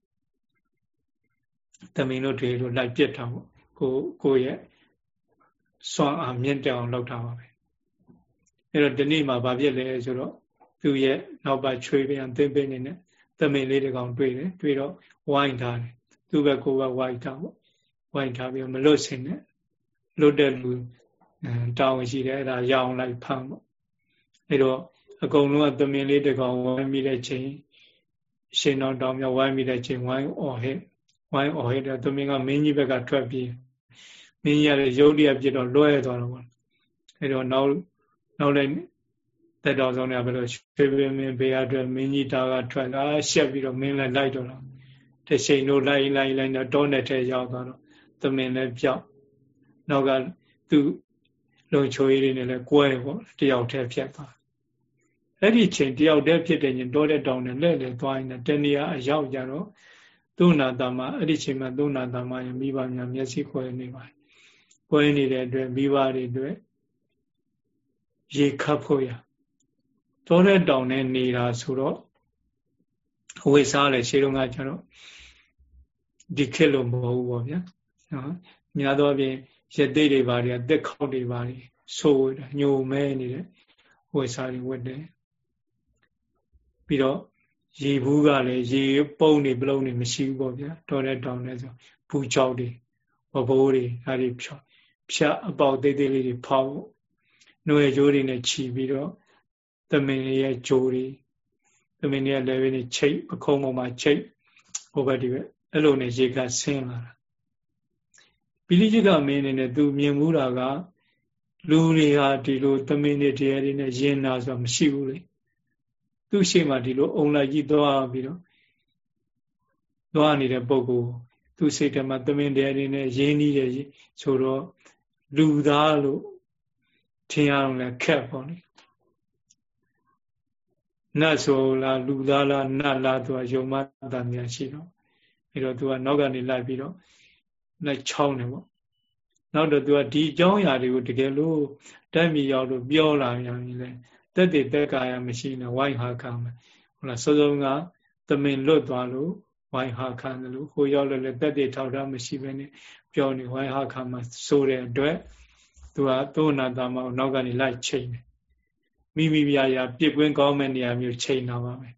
တမင်တို့တွေတို့လိုက်ပြစ်တာပေါ့ ကိုကိုရဲ့စွမ်းအားမြင့်တက်အောင်လုပ်တာပါပဲအဲ့တော့ဒီနေ့မှာဗာပြစ်လဲဆိုတော့သူ့ရဲ့နောက်ပါချွေးပြန်သိမ့်သိမ့်နေနဲ့တမင်လေးတကောင်တွေ့တယ်တွေ့တော့ဝိုင်းထားတယ်သူ့ဘက်ကိုဘက်ဝိုင်းထားပေါ့ဝိုင်းထားပြီးမလွတ်စင်နဲ့လွတ်တဲ့လူတောင်းရှိတယ်အဲ့ဒါရအောင်လိုက်ဖမ်းပေါ့အဲ့တော့အကုန်လုံးကတမင်လေးတကောင်ဝိုင်းမိတဲ့ချိန်ရှင်တော်တောင်းမြောက်ဝိုင်းမိတဲ့ချိန်ဝိုင်းအော်ဟဲ့ဝိုင်းအော်ဟဲ့တဲ့တမင်ကမင်းကြီးဘက်ကထွက်ပြေး မင်းကြီးကလည်းယုံတရားပြစ်တော့လွဲသွားတော့ပေါ့အဲတော့နောက်နောက်လည်းတက်တော်ဆုံးတွေကဘယ်လိုရွှေပင်မင်းဘေးအတွက်မင်းကြီးတာကထွက်လာရှက်ပြီးတော့မင်းလည်းလိုက်တော့တော့တချိန်တို့လိုက်လိုက်လိုက်တော့တောနဲ့ထဲရောက်သွားတော့သမင်လည်းပြောက်နောက်ကသူ့လုံချိုးလေးနဲ့လည်းကွဲပေါ့တယောက်တည်းဖြစ်သွားအဲ့ဒီချိန်တယောက်တည်းဖြစ်တဲ့ညတော်တဲ့တောင်နဲ့လဲ့လေသွားရင်တနေရာအရောက်ကြတော့ သုနာတမအဲ့ဒီချိန်မှာသုနာတမရဲ့မိဘများမျက်စိခွဲနေပါတယ်ခွဲနေတဲ့အတွက်မိဘတွေအတွက်ရေခတ်ဖို့ရတောတဲ့တောင်နဲ့နေတာဆိုတော့အဝိစားလည်းရှေးတုန်းကကျတော့ဒီခေတ်လို့မဟုတ်ဘူးပေါ့ဗျာနော်များသောအားဖြင့်ရသိတွေဘာတွေတက်ခောက်တွေဘာတွေဆိုးညိုမဲနေတဲ့ဝိစားတွေဝတ်တယ်ပြီးတော့ ရေဘူးကလည်းရေပုံနေပလုံးနေမရှိဘူးပေါ့ဗျာတောတဲ့တောင်နဲ့ဆိုဘူးချောက်တွေဘဘိုးတွေဒါတွေဖြောဖြတ်အပေါက်သေးသေးလေးတွေဖောက်နှွေကြိုးတွေနဲ့ခြီးပြီးတော့သမင်ရဲ့ကြိုးတွေသမင်ရဲ့လည်းပဲနေချိတ်ပခုံးပေါ်မှာချိတ်ဟိုဘက်ဒီဘက်အဲ့လိုနဲ့ရေကဆင်းလာတာပိလိจิကမင်းအနေနဲ့သူမြင်မှုတာကလူတွေဟာဒီလိုသမင်တွေတရားတွေနဲ့ယဉ်နာဆိုတာမရှိဘူးလေ သူ့ရှိမှဒီလိုအုံလိုက်ကြီးသွားပြီးတော့သွားနေတဲ့ပုံကိုသူစိတ်ထဲမှာသမင်တရားတွေနဲ့ယဉ်နီးတယ်ဆိုတော့လူသားလို့ထင်အောင်လည်းခက်ပေါ့လေနတ်ဆိုလားလူသားလားနတ်လားသူကယုံမတန်များရှိတော့အဲတော့သူကနောက်ကနေလိုက်ပြီးတော့လိုက်ချောင်းတယ်ပေါ့နောက်တော့သူကဒီအကြောင်းအရာတွေကိုတကယ်လို့တက်မြေရောက်လို့ပြောလာရင်လည်း တက်တည်တက်ကာယမရှိနေဝိုင်းဟာခံမယ်ဟုတ်လားစောစောကသမင်လွတ်သွားလို့ဝိုင်းဟာခံတယ်လို့ကိုရောက်လို့လည်းတက်တည်ထောက်တာမရှိဘဲနဲ့ပြောနေဝိုင်းဟာခံမှာဆိုတဲ့အတွက်သူကသုဏတာမအောင်နောက်ကနေလိုက်ချိန်တယ်မိမိပြရာပြစ်ကွင်းကောင်းမဲ့နေရာမျိုးချိန်တာပါပဲ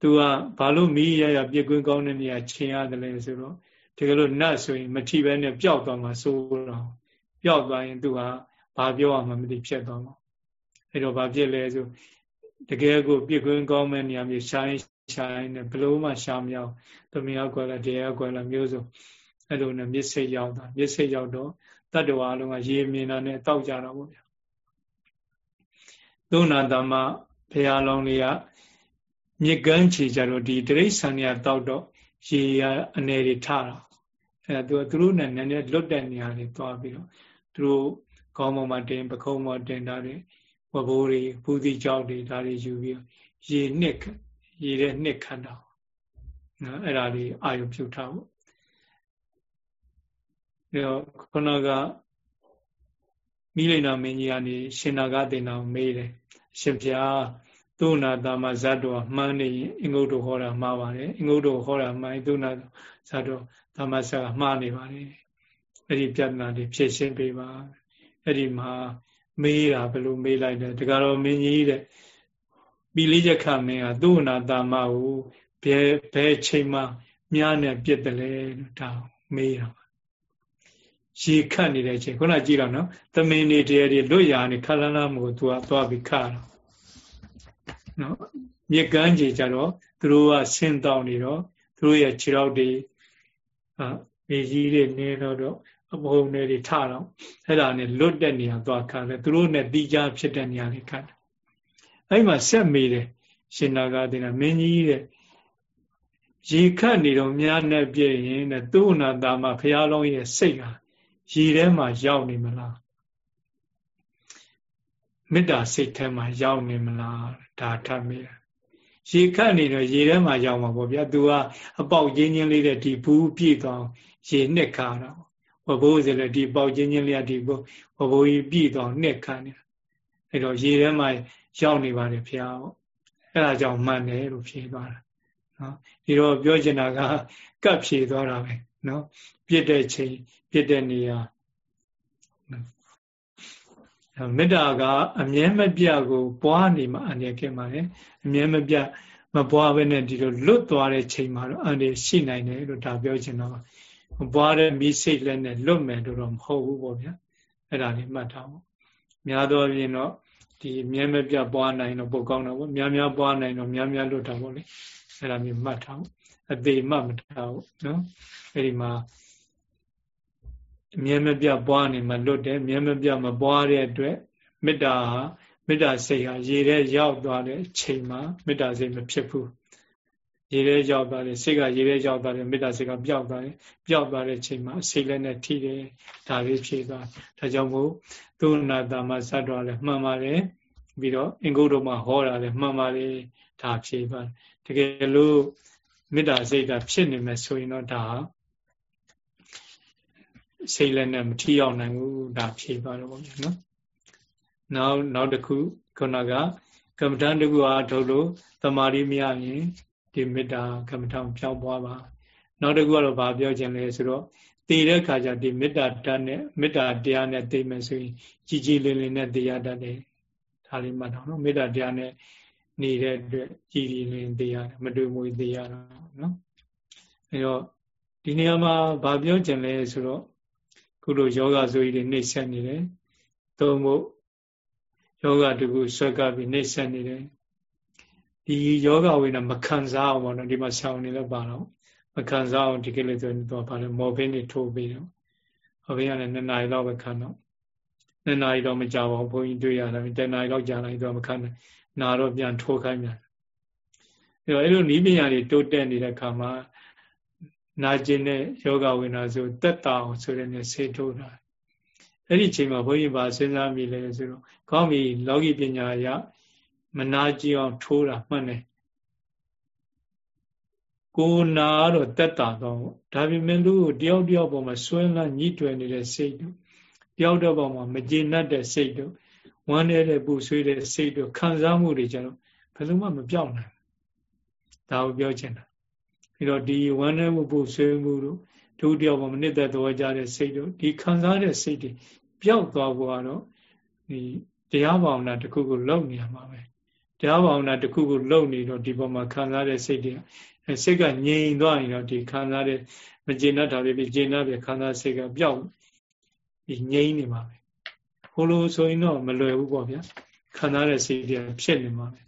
သူကဘာလို့မိရရပြစ်ကွင်းကောင်းတဲ့နေရာချိန်ရတယ်လဲဆိုတော့တကယ်လို့နတ်ဆိုရင်မထီပဲနဲ့ပျောက်သွားမှာစိုးတော့ပျောက်သွားရင်သူကဘာပြောရမှမသိဖြစ်သွားမှာ အဲ့တော့ဘာဖြစ်လဲဆိုတကယ်ကိုပြစ်ကွင်းကောင်းမဲ့နေရာမျိုးရှာရင်ရှာရင်နဲ့ဘလို့မှရှာမရောက်သမီးကွယ်လာတရားကွယ်လာမျိုးစုံအဲ့လိုနဲ့မျက်စိရောက်တာမျက်စိရောက်တော့တတ္တဝါလုံးကရေမြင်တာနဲ့တောက်ကြတော့ဗျာသုဏတမဘုရားလောင်းလေးကမြစ်ကမ်းခြေကြတော့ဒီတိရစ္ဆာန်တွေကတောက်တော့ရေရအနေတွေထတာအဲသူသူတို့နဲ့နည်းနည်းလွတ်တဲ့နေရာတွေသွားပြီးတော့သူတို့ကောင်းပေါ်မှာတင်ပခုံးပေါ်တင်တာတွေ ဝဘိုးတွေပူသီကြောက်တွေဒါတွေယူပြီးရေနှစ်ရေတဲ့နှစ်ခတ်တာနော်အဲ့ဒါလေးအာယုပြုထားဖို့ဒါခုနကမိလိန်နာမင်းကြီးကနေရှင်နာဂတေနာကိုမေးတယ်ရှင်ဖျားသုနာတာမဇတ်တော်မှန်းနေရင်အင်္ဂုတ္တဟောတာမှားပါတယ်အင်္ဂုတ္တဟောတာမှန်သုနာဇတ်တော်တာမဆာမှားနေပါတယ်အဲ့ဒီပြဿနာတွေဖြေရှင်းပေးပါအဲ့ဒီမှာ မေးတာဘယ်လိုမေးလိုက်လဲတကယ်တော့မင်းကြီးတဲ့ပီလိယခမင်းကသုနာတာမကိုဘယ်ဘယ်ချိန်မှမြားနဲ့ပြစ်တယ်လဲဒါမေးတာရေခတ်နေတဲ့အချိန်ခုနကြည့်တော့နော်သမင်းနေတရားတွေလွတ်ရာနေခလန်းလာမှုကိုသူကသွားပြီးခါတော့နော်မြက်ကမ်းကြီးကြတော့သူတို့ကဆင်းတောင်းနေတော့သူတို့ရဲ့ခြေထောက်တွေအာမြေကြီးတွေနေတော့တော့ အပုံတွေထတော့အဲ့ဒါနဲ့လွတ်တဲ့နေရာသွားခါတယ်သူတို့နဲ့တီးကြဖြစ်တဲ့နေရာလေးခါတယ်အဲ့မှာဆက်မေးတယ်ရှင်နာဂတိနာမင်းကြီးတဲ့ရေခတ်နေတော့များနဲ့ပြည့်ရင်တဲ့သူ့နာတာမှာဘုရားလုံးရဲ့စိတ်ဟာရေထဲမှာရောက်နေမလားမေတ္တာစိတ်ထဲမှာရောက်နေမလားဒါထပ်မိတာရေခတ်နေတော့ရေထဲမှာရောက်မှာပေါ့ဗျာ तू ကအပေါက်ရင်းချင်းလေးတဲ့ဒီဘူးပြည့်သွားရေနှစ်ခါတော့ ဝဘိုးဆိုလည်းဒီပေါက်ချင်းချင်းလေးကဒီဝဘိုးကြီးပြည်တော့နှစ်ခံနေတာအဲ့တော့ရေထဲမှာရောက်နေပါတယ်ဖျားပေါ့အဲ့ဒါကြောင့်မှန်တယ်လို့ဖြေသွားတာနော်ဒီတော့ပြောချင်တာကကပ်ဖြေသွားတာပဲနော်ပြစ်တဲ့ချိန်ပြစ်တဲ့နေရာမေတ္တာကအမြဲမပြတ်ကိုပွားနေမှအနေခဲ့ပါလေအမြဲမပြတ်မပွားဘဲနဲ့ဒီလိုလွတ်သွားတဲ့ချိန်မှာတော့အနေရှိနိုင်တယ်လို့ဒါပြောချင်တော့ မပွားတဲ့မိစိတ်လည်းနဲ့လွတ်မယ်လို့တော့မဟုတ်ဘူးပေါ့ဗျာအဲ့ဒါလေးမှတ်ထားဖို့များသောအားဖြင့်တော့ဒီမြဲမပြတ်ပွားနိုင်တော့ပိုကောင်းတော့ဗောများများပွားနိုင်တော့များများလွတ်တာဗောလေအဲ့ဒါမျိုးမှတ်ထားဖို့အသေးမှတ်မထားဘူးနော်အဲ့ဒီမှာမြဲမပြတ်ပွားနေမှလွတ်တယ်မြဲမပြတ်မပွားတဲ့အတွက်မေတ္တာဟာမေတ္တာစိတ်ဟာရေထဲရောက်သွားတဲ့အချိန်မှာမေတ္တာစိတ်မဖြစ်ဘူး ရေထဲရောက်သွားတယ်စိတ်ကရေထဲရောက်သွားတယ်မေတ္တာစိတ်ကပျောက်သွားတယ်ပျောက်သွားတဲ့အချိန်မှာစိတ်လည်းနဲ့ထိတယ်ဒါလေးဖြည့်သွားဒါကြောင့်မို့သုနာတာမဇတ်တော်လည်းမှန်ပါတယ်ပြီးတော့အင်္ဂုတ္တမှာဟောတာလည်းမှန်ပါတယ်ဒါဖြည့်သွားတကယ်လို့မေတ္တာစိတ်ကဖြစ်နေမယ်ဆိုရင်တော့ဒါစိတ်လည်းနဲ့မထီရောက်နိုင်ဘူးဒါဖြည့်သွားတော့ဗောနော်နောက်နောက်တစ်ခုခုနကကမ္မဋ္ဌာန်းတစ်ခုအားထုတ်လို့တမာရီမရရင် ဒီမေတ္တာကမ္မဋ္ဌာန်းပြောင်းပွားပါနောက်တစ်ခုကတော့ဗာပြောခြင်းလဲဆိုတော့တည်တဲ့ခါကျဒီမေတ္တာတတ်နဲ့မေတ္တာတရားနဲ့သိမယ်ဆိုရင်ကြည်ကြည်လင်လင်နဲ့တရားတတ်တယ်ဒါလေးမှတ်တော့နော်မေတ္တာတရားနဲ့နေတဲ့အတွက်ကြည်ကြည်လင်တရားမတူမွေတရားတော့နော်အဲတော့ဒီနေရာမှာဗာပြောခြင်းလဲဆိုတော့ခုလိုယောဂဆိုကြီးတွေနှိမ့်ဆက်နေတယ်သုံးဖို့ယောဂတခုဆွဲကပ်ပြီးနှိမ့်ဆက်နေတယ် ဒီယောဂဝိနာမခံစားအောင်ပေါ့နော်ဒီမှာဆောင်းနေလည်းပါတော့မခံစားအောင်ဒီကိလေသာတော့ပါလေမော်ဘင်းတွေထိုးပြီးတော့ဟောဘင်းကလည်းနှစ်နာရီလောက်ပဲခံတော့နှစ်နာရီတော့မကြပါဘူးဘုန်းကြီးတွေ့ရတယ်တနာရီလောက်ကြာလိုက်တော့မခံနိုင်နာတော့ပြန်ထိုးခိုင်းပြန်အဲတော့အဲ့လိုနီးပညာတွေတိုးတက်နေတဲ့ခါမှာနာကျင်တဲ့ယောဂဝိနာဆိုတက်တာအောင်ဆိုတဲ့နဲ့ဆေးထိုးတာအဲ့ဒီချိန်မှာဘုန်းကြီးပါစဉ်းစားမိလဲဆိုတော့ကောင်းပြီလောကီပညာအရ မနာကြည့်အောင်ထိုးတာမှတ်တယ်ကိုနာတော့တက်တာတော့ဒါပေမဲ့လို့တယောက်တယောက်ပေါ်မှာဆွဲလန်းညှိတွယ်နေတဲ့စိတ်တို့တယောက်တယောက်ပေါ်မှာမကျေနပ်တဲ့စိတ်တို့ဝမ်းနေတဲ့ပူဆွေးတဲ့စိတ်တို့ခံစားမှုတွေကြတော့ဘယ်လိုမှမပြောင်းနိုင်ဒါကိုပြောချင်တာပြီးတော့ဒီဝမ်းနေမှုပူဆွေးမှုတို့ဒုတိယပေါ်မှာနှစ်သက်တော်ကြတဲ့စိတ်တို့ဒီခံစားတဲ့စိတ်တွေပျောက်သွားဖို့ကတော့ဒီတရားဘာဝနာတစ်ခုကိုလုံနေရမှာပဲ တရားဘာဝနာတစ်ခုကိုလုံနေတော့ဒီပေါ်မှာခံစားတဲ့စိတ်တွေစိတ်ကငြိမ်သွားရင်တော့ဒီခံစားတဲ့မကျေနပ်တာတွေပြီးကျေနပ်ပြီးခံစားစိတ်ကပျောက်ဒီငြိမ်နေမှာပဲဟိုလိုဆိုရင်တော့မလွယ်ဘူးပေါ့ဗျာခံစားတဲ့စိတ်တွေဖြစ်နေမှာပဲ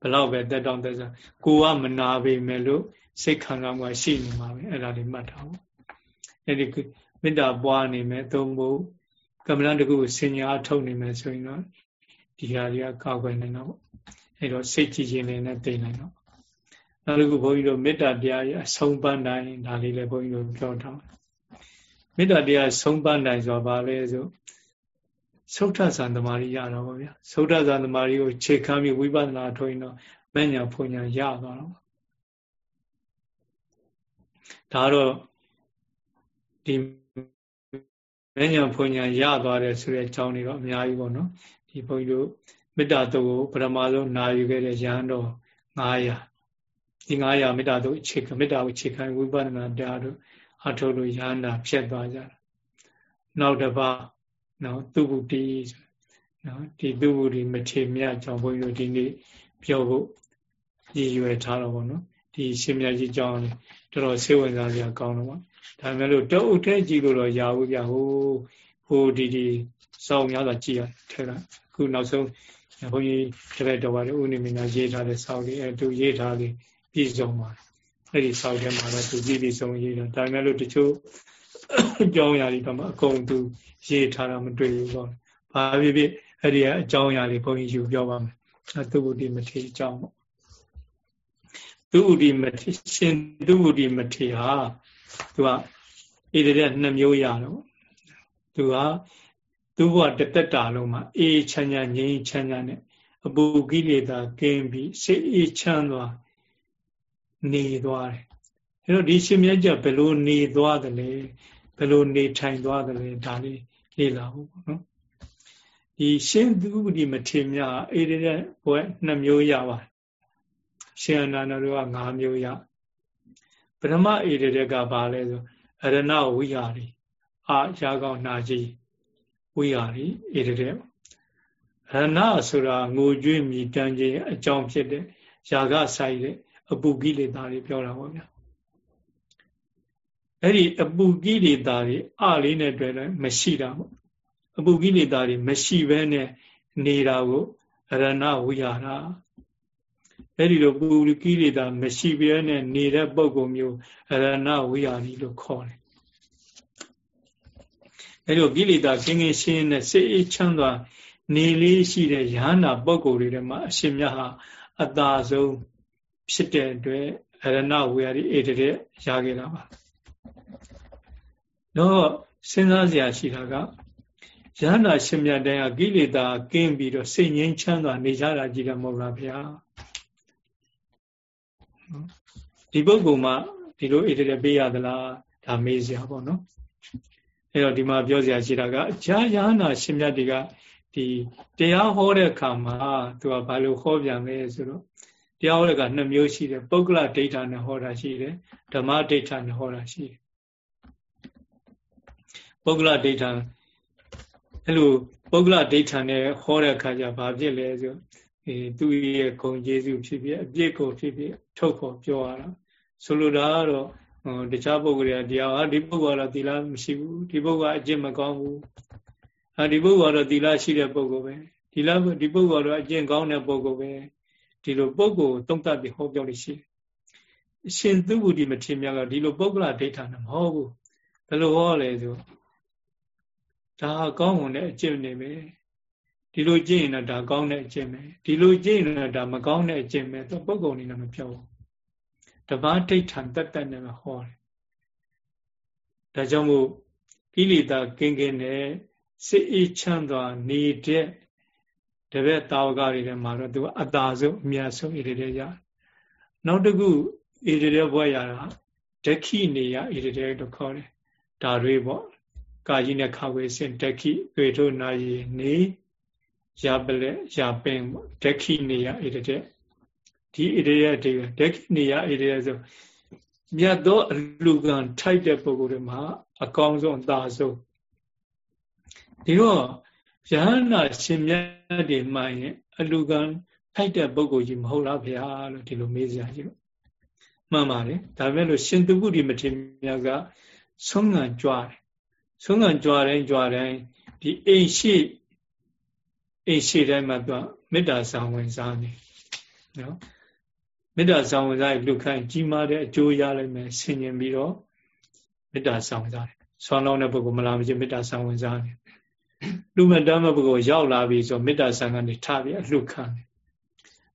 ဘလောက်ပဲတက်တောင့်တက်စားကိုကမနာပေမဲ့လို့စိတ်ခံစားမှုရှိနေမှာပဲအဲ့ဒါလေးမှတ်ထားဖို့အဲ့ဒီမေတ္တာပွားနေမယ်သုံးဖို့ကမ္မလန်တခုကိုဆင်ညာထုတ်နေမယ်ဆိုရင်တော့ ဒီဟာတွေကကောက်ွယ်နိုင်တော့အဲ့တော့စိတ်ကြည်ခြင်းလေးနဲ့တည်နိုင်တော့နောက်တစ်ခုဘုန်းကြီးတို့မေတ္တာတရားရဲ့အဆုံးပန်းတိုင်းဒါလေးလည်းဘုန်းကြီးတို့ပြောထားမေတ္တာတရားဆုံးပန်းတိုင်းဆိုတာဘာလဲဆိုသုဒ္ဓဇံသမารိရတော့ဗျာသုဒ္ဓဇံသမารိကိုခြေခံပြီးဝိပဿနာထုတ်ရင်တော့မညာဖွညာရသွားတော့ဒါတော့ဒီမဉ္ဇဉ်ဖွညာရသွားတယ်ဆိုတဲ့အကြောင်းတွေတော့အများကြီးပေါ့နော် ဒီဘုန်းကြီးတို့မေတ္တာတုတ်ကိုပထမဆုံးနာယူခဲ့တဲ့ရဟန်းတော်900ဒီ900မေတ္တာတုတ်အခြေခံမေတ္တာကိုအခြေခံဝိပဿနာတရားတို့အထုလို့ရဟန္တာဖြစ်သွားကြတာနောက်တစ်ပါးနော်သူဗုတိနော်ဒီသူဗုတိမထေမြတ်ကြောင့်ဘုန်းကြီးတို့ဒီနေ့ပြောဖို့ရည်ရွယ်ထားတော့ဗောနော်ဒီရှင်မြတ်ကြီးကြောင့်တော်တော်စိတ်ဝင်စားစရာကောင်းတော့ဗောဒါမဲ့လို့တအုပ်ထဲကြည့်လို့တော့ရဘူးဗျဟိုဟိုဒီဒီစောင်းများစွာကြည့်ရထဲက ခုနောက်ဆုံးဘုန်းကြီးတပည့်တော်ပါလေဦးနေမင်းသားရေးထားတဲ့စောင်းလေးအဲသူရေးထားလေးပြည့်စုံပါတယ်အဲ့ဒီစောင်းထဲမှာတော့သူပြည့်ပြည့်စုံရေးတာဒါမဲ့လို့တချို့ကြောင်းရာတွေတော့အကုန်သူရေးထားတာမတွေ့ဘူးပေါ့ဘာဖြစ်ဖြစ်အဲ့ဒီအကြောင်းအရာလေးဘုန်းကြီးယူပြောပါမယ်အတုဝတိမထေအကြောင်းပေါ့သူဝတိမထေရှင်သူဝတိမထေဟာသူကဣတိရက်နှစ်မျိုးရတော့သူက သူဘဝတသက်တာလုံးမှာအေးချမ်းချမ်းငြိမ်းချမ်းချမ်းနဲ့အပူကိလေသာကင်းပြီးစိတ်အေးချမ်းသွားနေသွားတယ်အဲတော့ဒီရှင်မြတ်ကြဘယ်လိုနေသွားတယ်လဲဘယ်လိုနေထိုင်သွားတယ်လဲဒါလေးလေ့လာဖို့ပေါ့နော်ဒီရှင်းသူပတိမထေမြအေရတဲ့ဘွဲနှစ်မျိုးရပါတယ်ရှင်အနန္ဒတို့က၅မျိုးရပထမအေရတဲ့ကဘာလဲဆိုအရဏဝိဟာရီအာရာကောင်းနာကြီး ဝိဟာရီအေရတဲ့ရဏဆိုတာငိုကြွေးမြည်တမ်းခြင်းအကြောင်းဖြစ်တဲ့ຢာကဆိုင်တဲ့အပုကိလေသာတွေပြောတာပေါ့ဗျာအဲ့ဒီအပုကိလေသာတွေအလေးနဲ့တွေ့တယ်မရှိတာပေါ့အပုကိလေသာတွေမရှိဘဲနဲ့နေတာကိုရဏဝိဟာရအဲ့ဒီလိုပူကိလေသာမရှိဘဲနဲ့နေတဲ့ပုံကုမျိုးရဏဝိဟာရီလို့ခေါ်တယ် အဲ့လိုကိလေသာကင်းကင်းရှင်းနဲ့စိတ်အေးချမ်းသာနေလေးရှိတဲ့ယဟန္တာပုံကိုယ်တွေထဲမှာအရှင်မြတ်ဟာအသာဆုံးဖြစ်တဲ့အတွက်အရဏဝေယရီအေတတဲ့ရခဲ့တာပါတော့စဉ်းစားစရာရှိတာကယဟန္တာရှင်မြတ်တိုင်းကကိလေသာကင်းပြီးတော့စိတ်ငြိမ်းချမ်းသာနေကြတာကြည့်တယ်မဟုတ်လားဗျာဒီပုဂ္ဂိုလ်မှဒီလိုအေတတဲ့ပေးရသလားဒါမေးစရာပေါ့နော် အဲတော့ဒီမှာပြောစရာရှိတာကအခြားယဟန္တာရှင်မြတ်တွေကဒီတရားဟောတဲ့အခါမှာသူကဘာလို့ဟောပြန်လဲဆိုတော့တရားဟောတဲ့ကနှစ်မျိုးရှိတယ်ပုဂ္ဂလဒိဋ္ဌာနဲ့ဟောတာရှိတယ်ဓမ္မဒိဋ္ဌာနဲ့ဟောတာရှိတယ်ပုဂ္ဂလဒိဋ္ဌာအဲ့လိုပုဂ္ဂလဒိဋ္ဌာနဲ့ဟောတဲ့အခါကျဘာဖြစ်လဲဆိုအဲသူရဲ့ဂုံကျေးဇူးဖြစ်ဖြစ်အပြစ်ကိုဖြစ်ဖြစ်ထုတ်ဖို့ပြောရတာဆိုလိုတာကတော့ ဟိုတခြားပုဂ္ဂိုလ်တွေကတရားဟာဒီပုဂ္ဂိုလ်ကတော့သီလမရှိဘူးဒီပုဂ္ဂိုလ်ကအကျင့်မကောင်းဘူးဟာဒီပုဂ္ဂိုလ်ကတော့သီလရှိတဲ့ပုဂ္ဂိုလ်ပဲဒီလဒီပုဂ္ဂိုလ်ကတော့အကျင့်ကောင်းတဲ့ပုဂ္ဂိုလ်ပဲဒီလိုပုဂ္ဂိုလ်တုံ့တက်ပြီးဟောပြောလို့ရှိတယ်အရှင်သူဝတိမထေရမြတ်ကဒီလိုပုဂ္ဂလဒိဋ္ဌာနဲ့မဟုတ်ဘူးဘယ်လိုဟောလဲဆိုဒါကောင်းဝင်တဲ့အကျင့်နေပဲဒီလိုကျင့်ရင်တော့ဒါကောင်းတဲ့အကျင့်ပဲဒီလိုကျင့်ရင်တော့ဒါမကောင်းတဲ့အကျင့်ပဲသူပုဂ္ဂိုလ်နေလည်းမပြောဘူး တပါးဒိဋ္ဌာတက်တက်နဲ့ဟောတယ်ဒါကြောင့်မို့ကိလေသာကင်းကင်းနဲ့စိတ်အေးချမ်းသာနေတဲ့တပည့်တာဝကတွေထဲမှာတော့သူအသာဆုံးအမြတ်ဆုံးဣရိရေရနောက်တစ်ခုဣရိရေဘွဲ့ရတာဒက္ခိနေယဣရိရေလို့ခေါ်တယ်ဒါတွေပေါ့ကာကြီးနဲ့ခါဝေစင်ဒက္ခိတွေ့ထို့နာယီနေရပလက်ရပင်ပေါ့ဒက္ခိနေယဣရိရေ ဒီဣရိရေအတေဒက္ခိနေယဣရိရေဆိုမြတ်သောအလူကံထိုက်တဲ့ပုဂ္ဂိုလ်တွေမှာအကောင်းဆုံးအသာဆုံးဒီတော့ယဟန္တာရှင်မြတ်တွေမှရင်အလူကံထိုက်တဲ့ပုဂ္ဂိုလ်ကြီးမဟုတ်လားဗျာလို့ဒီလိုမေးစရာကြီးလို့မှန်ပါတယ်ဒါပေမဲ့လို့ရှင်သူပုရိမထေမြတ်ကဆုံးငံကြွားတယ်ဆုံးငံကြွားတိုင်းကြွားတိုင်းဒီအိမ်ရှိအိမ်ရှိတိုင်းမှာသူမေတ္တာဆောင်ဝင်စားနေနော် မေတ္တာဆောင်ဝင်စားရင်လူခိုင်းကြီးမားတဲ့အကျိုးရလိမ့်မယ်ဆင်ញင်ပြီးတော့မေတ္တာဆောင်စားတယ်ဆောင်းလောင်းတဲ့ပုဂ္ဂိုလ်မလာမချင်းမေတ္တာဆောင်ဝင်စားတယ်လူမတမ်းမပုဂ္ဂိုလ်ရောက်လာပြီဆိုမေတ္တာဆံကနေထပြီးအလှခံတယ်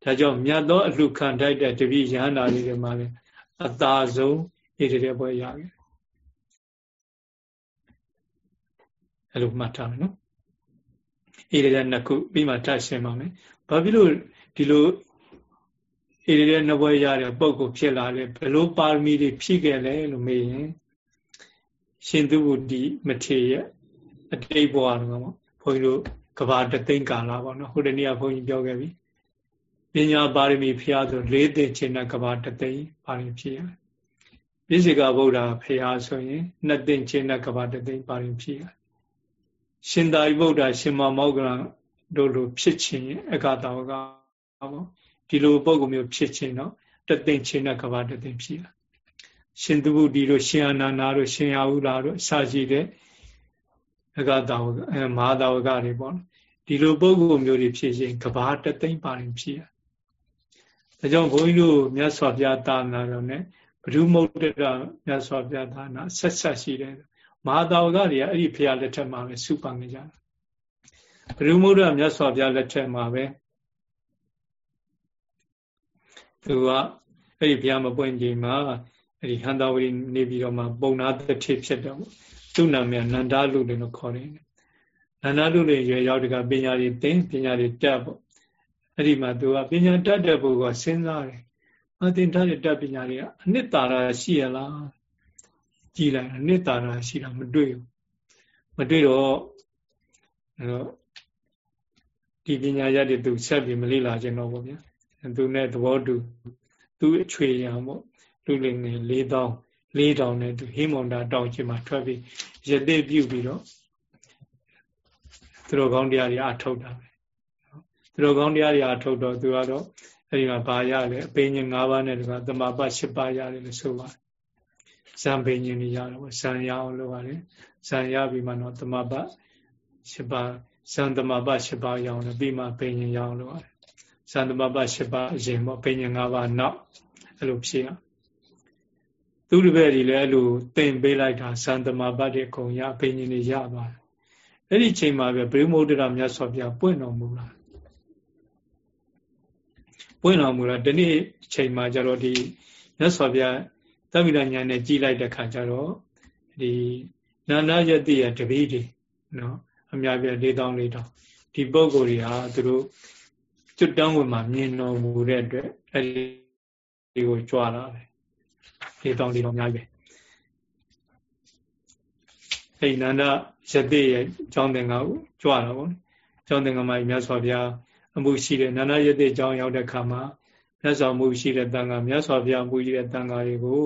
ဒါကြောင့်မြတ်သောအလှခံထိုက်တဲ့တပည့်ရဟန္တာတွေမှာလည်းအသာဆုံးဣတိတဲ့ဘွယ်ရခဲ့အဲ့လိုမှတ်ထားမယ်နော်ဣတိတဲ့နှစ်ခုပြီးမှတတ်ရှင်းပါမယ်ဘာဖြစ်လို့ဒီလို ဣတိတဲ့နှစ်ဘွယ်ရတဲ့ပုံကိုဖြစ်လာလဲဘယ်လိုပါရမီတွေဖြည့်ခဲ့လဲလို့မေးရင်ရှင်သူဝတိမထေရအတိတ်ဘဝတော့ပေါ့ဘုန်းကြီးတို့ကဘာတသိန်းကာလပေါ့နော်ဟိုတနေ့ကဘုန်းကြီးပြောခဲ့ပြီပညာပါရမီဖျားဆို၄သိန်းချင်းနဲ့ကဘာတသိန်းပါရမီဖြစ်ရပြည့်စေကဗုဒ္ဓဖျားဆိုရင်နှစ်သိန်းချင်းနဲ့ကဘာတသိန်းပါရမီဖြစ်ရရှင်သာရိပုတ္တရှင်မမောဂလတို့လိုဖြစ်ခြင်းအကတာဝကပေါ့ ဒီလိုပုံကမျိုးဖြစ်ခြင်းတော့တသိန်းချင်းနဲ့ကဘာတသိန်းဖြစ်ရရှင်သူဗုဒ္ဓတို့ရှင်အနန္ဒာတို့ရှင်အာဟုလာတို့အစရှိတဲ့အကတာဝကအဲမဟာတာဝကတွေပေါ့ဒီလိုပုံကိုမျိုးတွေဖြစ်ရင်ကဘာတသိမ့်ပါရင်ဖြစ်ရဒါကြောင့်ဘုန်းကြီးတို့မြတ်စွာဘုရားတာနာတော်နဲ့ဘုရုမုတ်တရမြတ်စွာဘုရားသာနာဆက်ဆက်ရှိတယ်မဟာတာဝကတွေကအဲ့ဒီဘုရားလက်ထက်မှာပဲစုပန်နေကြတာဘုရုမုတ်တရမြတ်စွာဘုရားလက်ထက်မှာပဲ သူကအဲ့ဒီဘုရားမပွင့်ချိန်မှာအဲ့ဒီဟန္တာဝရီနေပြီးတော့မှပုံနာတတိဖြစ်တော့သူ့နာမည်နန္ဒလူလို့ခေါ်တယ်နန္ဒလူတွေရွယ်ရောက်တကပညာတွေသင်ပညာတွေတက်ပေါ့အဲ့ဒီမှာသူကပညာတတ်တဲ့ပုဂ္ဂိုလ်ကစဉ်းစားတယ်အသင်ထားတဲ့တက်ပညာတွေကအနှစ်သာရရှိရလားကြည်လိုက်နှစ်သာရရှိတာမတွေ့ဘူးမတွေ့တော့အဲတော့ဒီပညာရတဲ့သူဆက်ပြီးမလေ့လာခြင်းတော့ဗောဗျာ သူနဲ့သဘောတူသူအချွေရံပေါ့လူလင်ငယ်၄000 4000နဲ့သူဟိမွန်တာတောင်ချင်းမှာထွက်ပြီးရသေးပြုတ်ပြီးတော့သူတော်ကောင်းတရားတွေအထုတ်တာပဲသူတော်ကောင်းတရားတွေအထုတ်တော့သူကတော့အဲဒီမှာဘာရလဲအပိညာ၅ပါးနဲ့တကသမာပတ်၈ပါးရတယ်လို့ဆိုပါတယ်ဇံပိညာနေရတော့ဇံရအောင်လုပ်ရတယ်ဇံရပြီးမှတော့သမာပတ်၈ပါးဇံသမာပတ်၈ပါးရအောင်လို့ပြီးမှပိညာရအောင်လုပ်ရတယ် ဇံသမာပတ်၈ပါးအရင်ပေါ့ပိညာ၅ပါးနောက်အဲ့လိုဖြစ်ရသူတပည့်တွေလည်းအဲ့လိုသင်ပေးလိုက်တာဇံသမာပတ်တွေအကုန်ရပိညာနေရသွားတယ်အဲ့ဒီချိန်မှာပဲဗြဟ္မုဒ္ဒရာမြတ်စွာဘုရားပွင့်တော်မူလာပွင့်တော်မူလာဒီနေ့ချိန်မှာကျတော့ဒီမြတ်စွာဘုရားသဗ္ဗိဒညာနဲ့ကြည်လိုက်တဲ့ခါကျတော့ဒီနာနာယတိရတပည့်တွေနော်အများပြ၄တောင်း၄တောင်းဒီပုံကိုယ်တွေဟာသူတို့ ကျွတ်တောင်းဝင်မှာမြင်တော်မူတဲ့အတွက်အဲဒီကိုကြွားလာတယ်၄တောင်း၄တောင်းအများကြီးပဲအဲ့နန္ဒယတိရဲ့ကျောင်းသင်္ကကိုကြွတာပေါ့ကျောင်းသင်္ကမှာမြတ်စွာဘုရားအမှုရှိတဲ့နန္ဒယတိကျောင်းရောက်တဲ့ခါမှာမြတ်စွာမှုရှိတဲ့တန်ခါမြတ်စွာဘုရားမှုရှိတဲ့တန်ခါတွေကို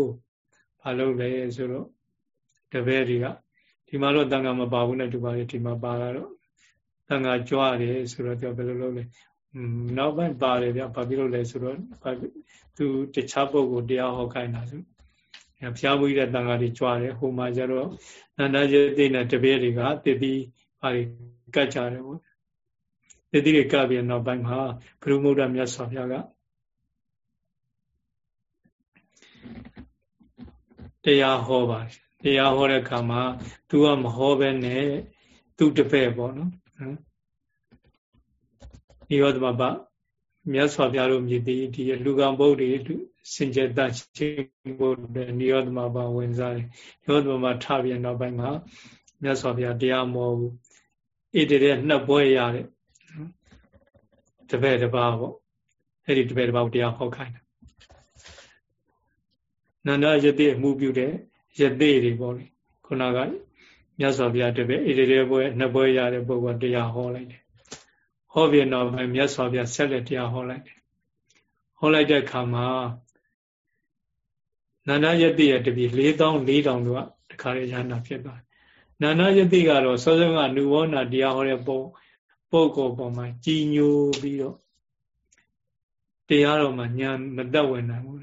မလုပ်လဲဆိုတော့တပည့်တွေကဒီမှာတော့တန်ခါမပါဘူးနဲ့ဒီပါလေဒီမှာပါလာတော့တန်ခါကြွတယ်ဆိုတော့သူဘယ်လိုလုပ်လဲ နောက်ပိုင်းပါတယ်ဗျဘာဖြစ်လို့လဲဆိုတော့သူတခြားပုဂ္ဂိုလ်တရားဟောခိုင်းတာဆိုဘုရားမူကြီးတဲ့တန်ခါတွေကြွတယ်ဟိုမှာကျတော့နန္ဒယတိနဲ့တပည့်တွေကတတိပါရီကတ်ကြတယ်ပေါ့တတိတွေကပ်ပြီးနောက်ပိုင်းမှာဘုရုမုဒ္ဒမြတ်စွာဘုရားကတရားဟောပါတယ်တရားဟောတဲ့အခါမှာ तू ကမဟောပဲနဲ့သူတပည့်ပေါ့နော် နိရောဓမပမြတ်စွာဘုရားတို့မြည်သည်ဒီလူကံပုဒ်တွေစင်ကြယ်တချင်းဖို့နိရောဓမပဝင်စားတယ်နိရောဓမပထပြန်နောက်ပိုင်းမှာမြတ်စွာဘုရားတရားမောဘူးဣတိတဲ့နှစ်ပွဲရတဲ့တပည့်တစ်ပါးပေါ့အဲ့ဒီတပည့်တစ်ပါးကိုတရားဟောခိုင်းတယ်နန္ဒယတိအမှုပြုတဲ့ယတိတွေပေါ့လေခုနကမြတ်စွာဘုရားတပည့်ဣတိတဲ့ပွဲနှစ်ပွဲရတဲ့ပုဂ္ဂိုလ်တရားဟောလိုက်တယ် ဟောပြီးတော့မြတ်စွာဘုရားဆက်လက်တရားဟောလိုက်တယ်ဟောလိုက်တဲ့အခါမှာနန္ဒယတိရဲ့တပည့်၄000 4000တို့ကတခါလေရဟန္တာဖြစ်သွားတယ်နန္ဒယတိကတော့စောစောကနုဘောနာတရားဟောတဲ့ပုံပုဂ္ဂိုလ်ပေါ်မှာကြီးညိုပြီးတော့တရားတော်မှာညာမသက်ဝင်နိုင်ဘူး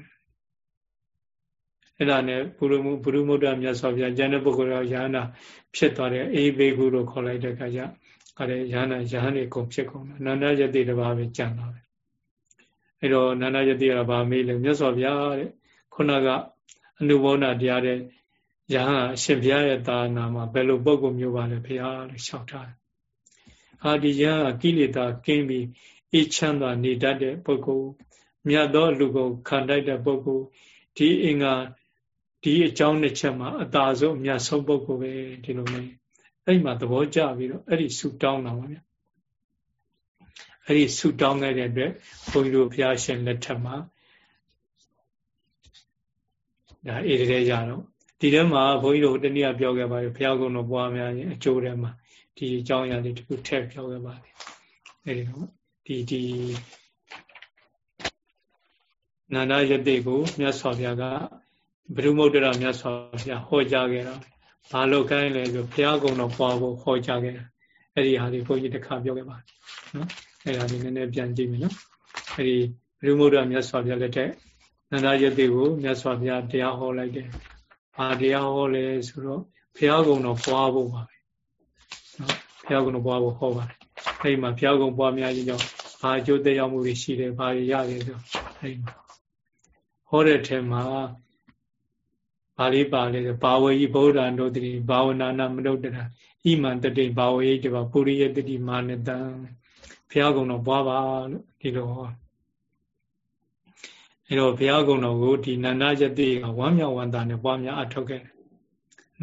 အဲ့ဒါနဲ့ဘုရုဘုရုမုဒ္ဒမြတ်စွာဘုရားဉာဏ်တဲ့ပုဂ္ဂိုလ်တော်ရဟန္တာဖြစ်သွားတဲ့အေဘေကုလို့ခေါ်လိုက်တဲ့အခါကျ အဲ့ဒါရဟန္တာရဟန်းတွေကုန်ဖြစ်ကုန်တာနန္ဒယတိတစ်ပါးပဲကြံတာပဲအဲ့တော့နန္ဒယတိကဘာမေးလဲမြတ်စွာဘုရားတဲ့ခုနကအနုဘောနာတရားတဲ့ယဟန်အရှင်ဘုရားရဲ့သာနာမှာဘယ်လိုပုံကုမျိုးပါလဲဘုရားလို့လျှောက်ထားတယ်။ဟာဒီယဟန်ကိလေသာကင်းပြီးအေးချမ်းသာနေတတ်တဲ့ပုဂ္ဂိုလ်မြတ်သောလူကိုခံတိုက်တဲ့ပုဂ္ဂိုလ်ဒီအင်္ဂါဒီအကြောင်းတစ်ချက်မှာအသာဆုံးအမြတ်ဆုံးပုဂ္ဂိုလ်ပဲဒီလိုမျိုး အဲ့မှာသဘောကျပြီးတော့အဲ့ဒီဆူတောင်းတာပါဗျာအဲ့ဒီဆူတောင်းခဲ့တဲ့အတွက်ဘုန်းကြီးတို့ဘုရားရှင်လက်ထက်မှာဒါအေးတဲ့ရတော့ဒီထဲမှာဘုန်းကြီးတို့တနည်းအားပြောခဲ့ပါတယ်ဘုရားကုံတော်ပွားများရင်အကျိုးထဲမှာဒီအကြောင်းအရာလေးတခုထည့်ပြောခဲ့ပါတယ်အဲဒီတော့ဒီဒီနန္ဒယတိကိုမြတ်စွာဘုရားကဘုရုမုဒ္ဒရာမြတ်စွာဘုရားဟောကြားခဲ့တာ ဘာလို့ခိုင်းလဲဆိုဘုရားကုံတော်ပွားဖို့ဟောကြားခဲ့တာအဲ့ဒီဟာလေးဘုန်းကြီးတစ်ခါပြောခဲ့ပါတယ်နော်အဲ့ဒါလေးနည်းနည်းပြန်ကြည့်မယ်နော်အဲ့ဒီဘုရုမုဒ္ဒရာမြတ်စွာဘုရားလက်ထက်နန္ဒယတိကိုမြတ်စွာဘုရားတရားဟောလိုက်တယ်ဘာတရားဟောလဲဆိုတော့ဘုရားကုံတော်ပွားဖို့ပါပဲနော်ဘုရားကုံတော်ပွားဖို့ဟောပါတယ်အဲဒီမှာဘုရားကုံပွားများခြင်းကြောင့်ဘာအကျိုးသက်ရောက်မှုတွေရှိတယ်ဘာတွေရတယ်ဆိုအဲဒီမှာဟောတဲ့ထဲမှာ ဘာလေးပါလဲဆိုဘာဝေယိဗုဒ္ဓံတို့တိဘာဝနာနာမနုဿတာဣမံတတိဘာဝေယိတဘာပုရိယတတိမာနတံဘုရားကုံတော်ပွားပါလို့ဒီလိုဟောအဲတော့ဘုရားကုံတော်ကိုဒီနန္ဒယတိကဝမ်းမြောက်ဝမ်းသာနဲ့ပွားများအထောက်ခဲ့တယ်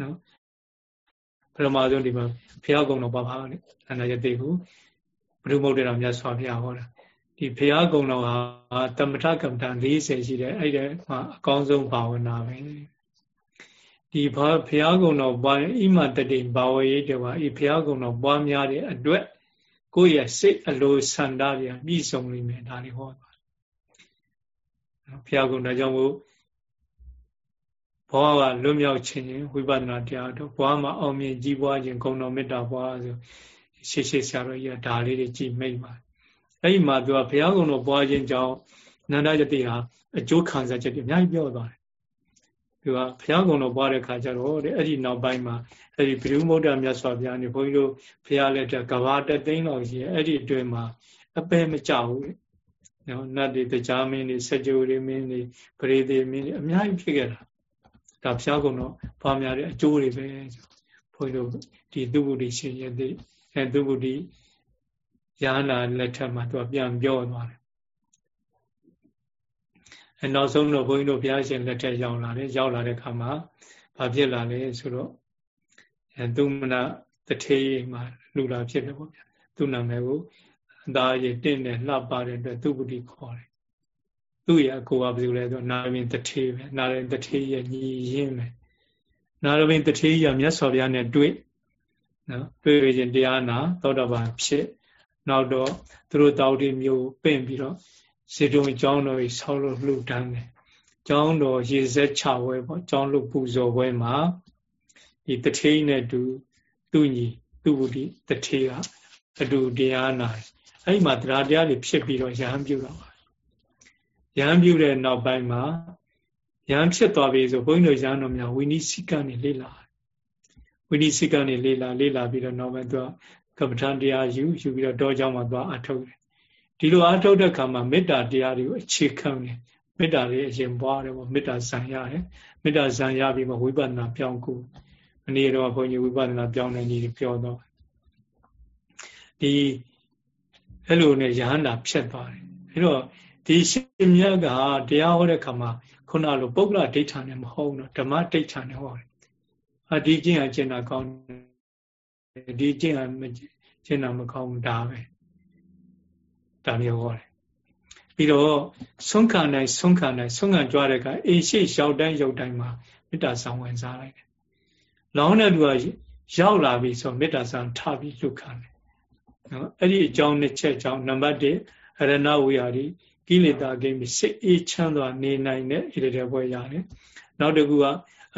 နော်ပထမဆုံးဒီမှာဘုရားကုံတော်ပွားပါလေနန္ဒယတိကိုဘုရုမုဒ္ဒရာမြတ်စွာဘုရားဟောတာဒီဘုရားကုံတော်ဟာတမထကမ္မဋ္ဌာန်40ရှိတယ်အဲ့ဒီမှာအကောင်းဆုံးဘာဝနာပဲ ဒီဘာဘုရားကုံတော်ပွားဣမတတိဘာဝရေးတဝါဤဘုရားကုံတော်ပွားများတဲ့အတွက်ကိုယ့်ရဲ့စိတ်အလိုဆန္ဒတွေပြည့်စုံလိမ့်မယ်ဒါလေးဟောပါဘုရားကုံတော်ကြောင့်မို့ဘောကလွတ်မြောက်ခြင်းဝိပဿနာတရားတော့ဘွားမှာအောင်မြင်ကြီးပွားခြင်းဂုဏ်တော်မေတ္တာဘွားဆိုရှေ့ရှေ့ဆရာတော်ကြီးကဒါလေးတွေကြည်မိတ်ပါအဲ့ဒီမှာသူကဘုရားကုံတော်ပွားခြင်းကြောင့်နန္ဒယတိဟာအကျိုးခံစားချက်တွေအများကြီးပြောသွားတယ် သူကဘုရားကုံတော်ပွားတဲ့ခါကျတော့တဲ့အဲ့ဒီနောက်ပိုင်းမှာအဲ့ဒီဘိဓုမုဒ္ဒမြတ်စွာဘုရားနေဘုန်းကြီးတို့ဘုရားလက်ထက်ကဘာတသိန်းလောက်ရှိရဲ့အဲ့ဒီအတွင်းမှာအပဲမကြဘူးတဲ့နော်နတ်တွေတရားမင်းတွေစကြဝဠာမင်းတွေပရိသေမင်းတွေအများကြီးဖြစ်ခဲ့တာဒါဘုရားကုံတော်ပွားများတဲ့အကျိုးတွေပဲဘုန်းကြီးတို့ဒီသူဗုဒ္ဓရှင်ရဲ့အဲသူဗုဒ္ဓရဟနာလက်ထက်မှာသူကပြန်ပြောသွားတယ် အဲနောက်ဆုံးတော့ဘုန်းကြီးတို့ဘုရားရှင်လက်ထက်ရောက်လာတယ်ရောက်လာတဲ့အခါမှာဘာဖြစ်လာလဲဆိုတော့အဲသူမနာတထေးမှာလူလာဖြစ်တယ်ပေါ့ဗျာသူ့နာမည်ကိုအသားရည်တင့်တယ်လှပတဲ့အတွက်သူပုတိခေါ်တယ်သူ့ရဲ့အကိုကဘယ်လိုလဲဆိုနာရမင်းတထေးပဲနာရမင်းတထေးရဲ့ညီရင်းပဲနာရမင်းတထေးရမြတ်စွာဘုရားနဲ့တွေ့နော်တွေ့ရင်တရားနာ သောတာပန်ဖြစ် နောက်တော့သူတို့တောက်တိမျိုးပင့်ပြီးတော့ စေတုံကျောင်းတော်ကြီးဆောက်လို့လှူဒန်းတယ်ကျောင်းတော်ရေစက်ချဝဲပေါ့ကျောင်းလို့ပူဇော်ပွဲမှာဒီတထေးနဲ့တူသူညီသူဝတိတထေးကအတူတရားနာတယ်အဲ့ဒီမှာတရားတရားတွေဖြစ်ပြီးတော့ရဟန်းပြုတော့ရဟန်းပြုတဲ့နောက်ပိုင်းမှာရဟန်းဖြစ်သွားပြီဆိုဘုန်းကြီးတို့ရဟန်းတော်များဝိနည်းစိကနေလေ့လာဝိနည်းစိကနေလေ့လာလေ့လာပြီးတော့နောက်ပိုင်းသူကကပ္ပဋ္ဌာန်းတရားယူယူပြီးတော့တောเจ้าမှာသွားအထုတ်တယ် ဒီလိုအထုတ်တဲ့ခါမှာမေတ္တာတရားတွေကိုအခြေခံတယ်မေတ္တာလေးအရင်ပွားတယ်ပေါ့မေတ္တာဇံရတယ်မေတ္တာဇံရပြီးမှဝိပဿနာပြောင်းကူမနေ့တော့ဘုန်းကြီးဝိပဿနာပြောင်းတဲ့နည်းပြောတော့ဒီအဲ့လိုနဲ့ယဟန္တာဖြစ်သွားတယ်အဲ့တော့ဒီရှင်မြတ်ကတရားဟောတဲ့ခါမှာခုနလိုပုဂ္ဂလဒိဋ္ဌာနဲ့မဟုတ်တော့ဓမ္မဒိဋ္ဌာနဲ့ဟောတယ်အဒီကျင့်အကျင့်တာကောင်းတယ်ဒီကျင့်အကျင့်တာမကောင်းဒါပဲ ဒါမျိုးဟောတယ်ပြီးတော့ဆုံးခံနိုင်ဆုံးခံနိုင်ဆုံးခံကြွားတဲ့ကအေရှိရောက်တိုင်းရောက်တိုင်းမှာမေတ္တာဆောင်ဝင်စားလိုက်တယ်။လောင်းတဲ့လူကရောက်လာပြီဆိုမေတ္တာဆောင်ထပြီးလှုပ်ခံတယ်။နော်အဲ့ဒီအကြောင်းနှစ်ချက်ကြောင့်နံပါတ်1အရဏဝိဟာရီကိလေသာကိပြီးစိတ်အေးချမ်းစွာနေနိုင်တဲ့ဣရိတဲ့ဘွယ်ရတယ်။နောက်တစ်ခုက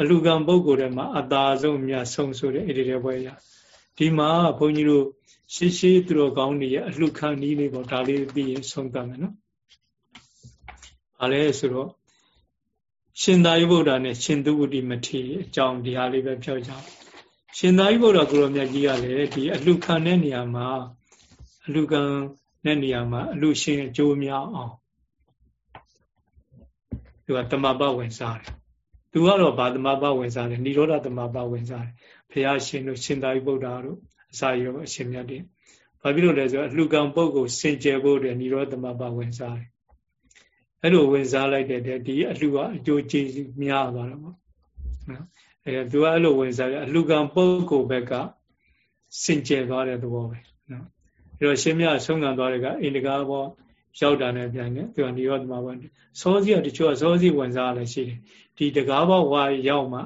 အလူကံပုဂ္ဂိုလ်တွေမှာအသာဆုံးမြတ်ဆုံးဆိုတဲ့ဣရိတဲ့ဘွယ်ရ။ ဒီမှာဘုန်းကြီးတို့ရှေးရှေးသူတော်ကောင်းတွေရဲ့အလှခံနည်းလေးပေါ့ဒါလေးပြီးရင်ဆုံးသတ်မယ်နော်။ဘာလဲဆိုတော့ရှင်သာရိပုတ္တရာနဲ့ရှင်သူဝတိမထေရအကြောင်းဒီဟာလေးပဲပြောကြအောင်။ရှင်သာရိပုတ္တရာကိုရောမြတ်ကြီးကလည်းဒီအလှခံတဲ့နေရာမှာအလှခံတဲ့နေရာမှာအလှရှင်အကျိုးများအောင်သူကတမပဝင်စားတယ်။သူကတော့ဗာတမပဝင်စားတယ်និရောဓတမပဝင်စားတယ်။ ဘုရားရှင်တို့ရှင်သာရိပုတ္တရာတို့အစာရောအရှင်မြတ်တွေဘာဖြစ်လို့လဲဆိုတော့အလှကံပုဂ္ဂိုလ်စင်ကြယ်ဖို့တဲ့និရောဓမပဝင်စားတယ်အဲ့လိုဝင်စားလိုက်တဲ့ဒီအလှကအကျိုးကျေးဇူးများသွားတယ်ပေါ့နော်အဲသူကအဲ့လိုဝင်စားတယ်အလှကံပုဂ္ဂိုလ်ဘက်ကစင်ကြယ်သွားတဲ့သဘောပဲနော်အဲ့တော့ရှင်မြတ်ဆုံးခံသွားတဲ့ကအိန္ဒကာဘောရောက်တာနဲ့ပြန်နေသူကនិရောဓမပစောစီကတချို့ကစောစီဝင်စားလည်းရှိတယ်ဒီတကားဘောဝါရောက်မှ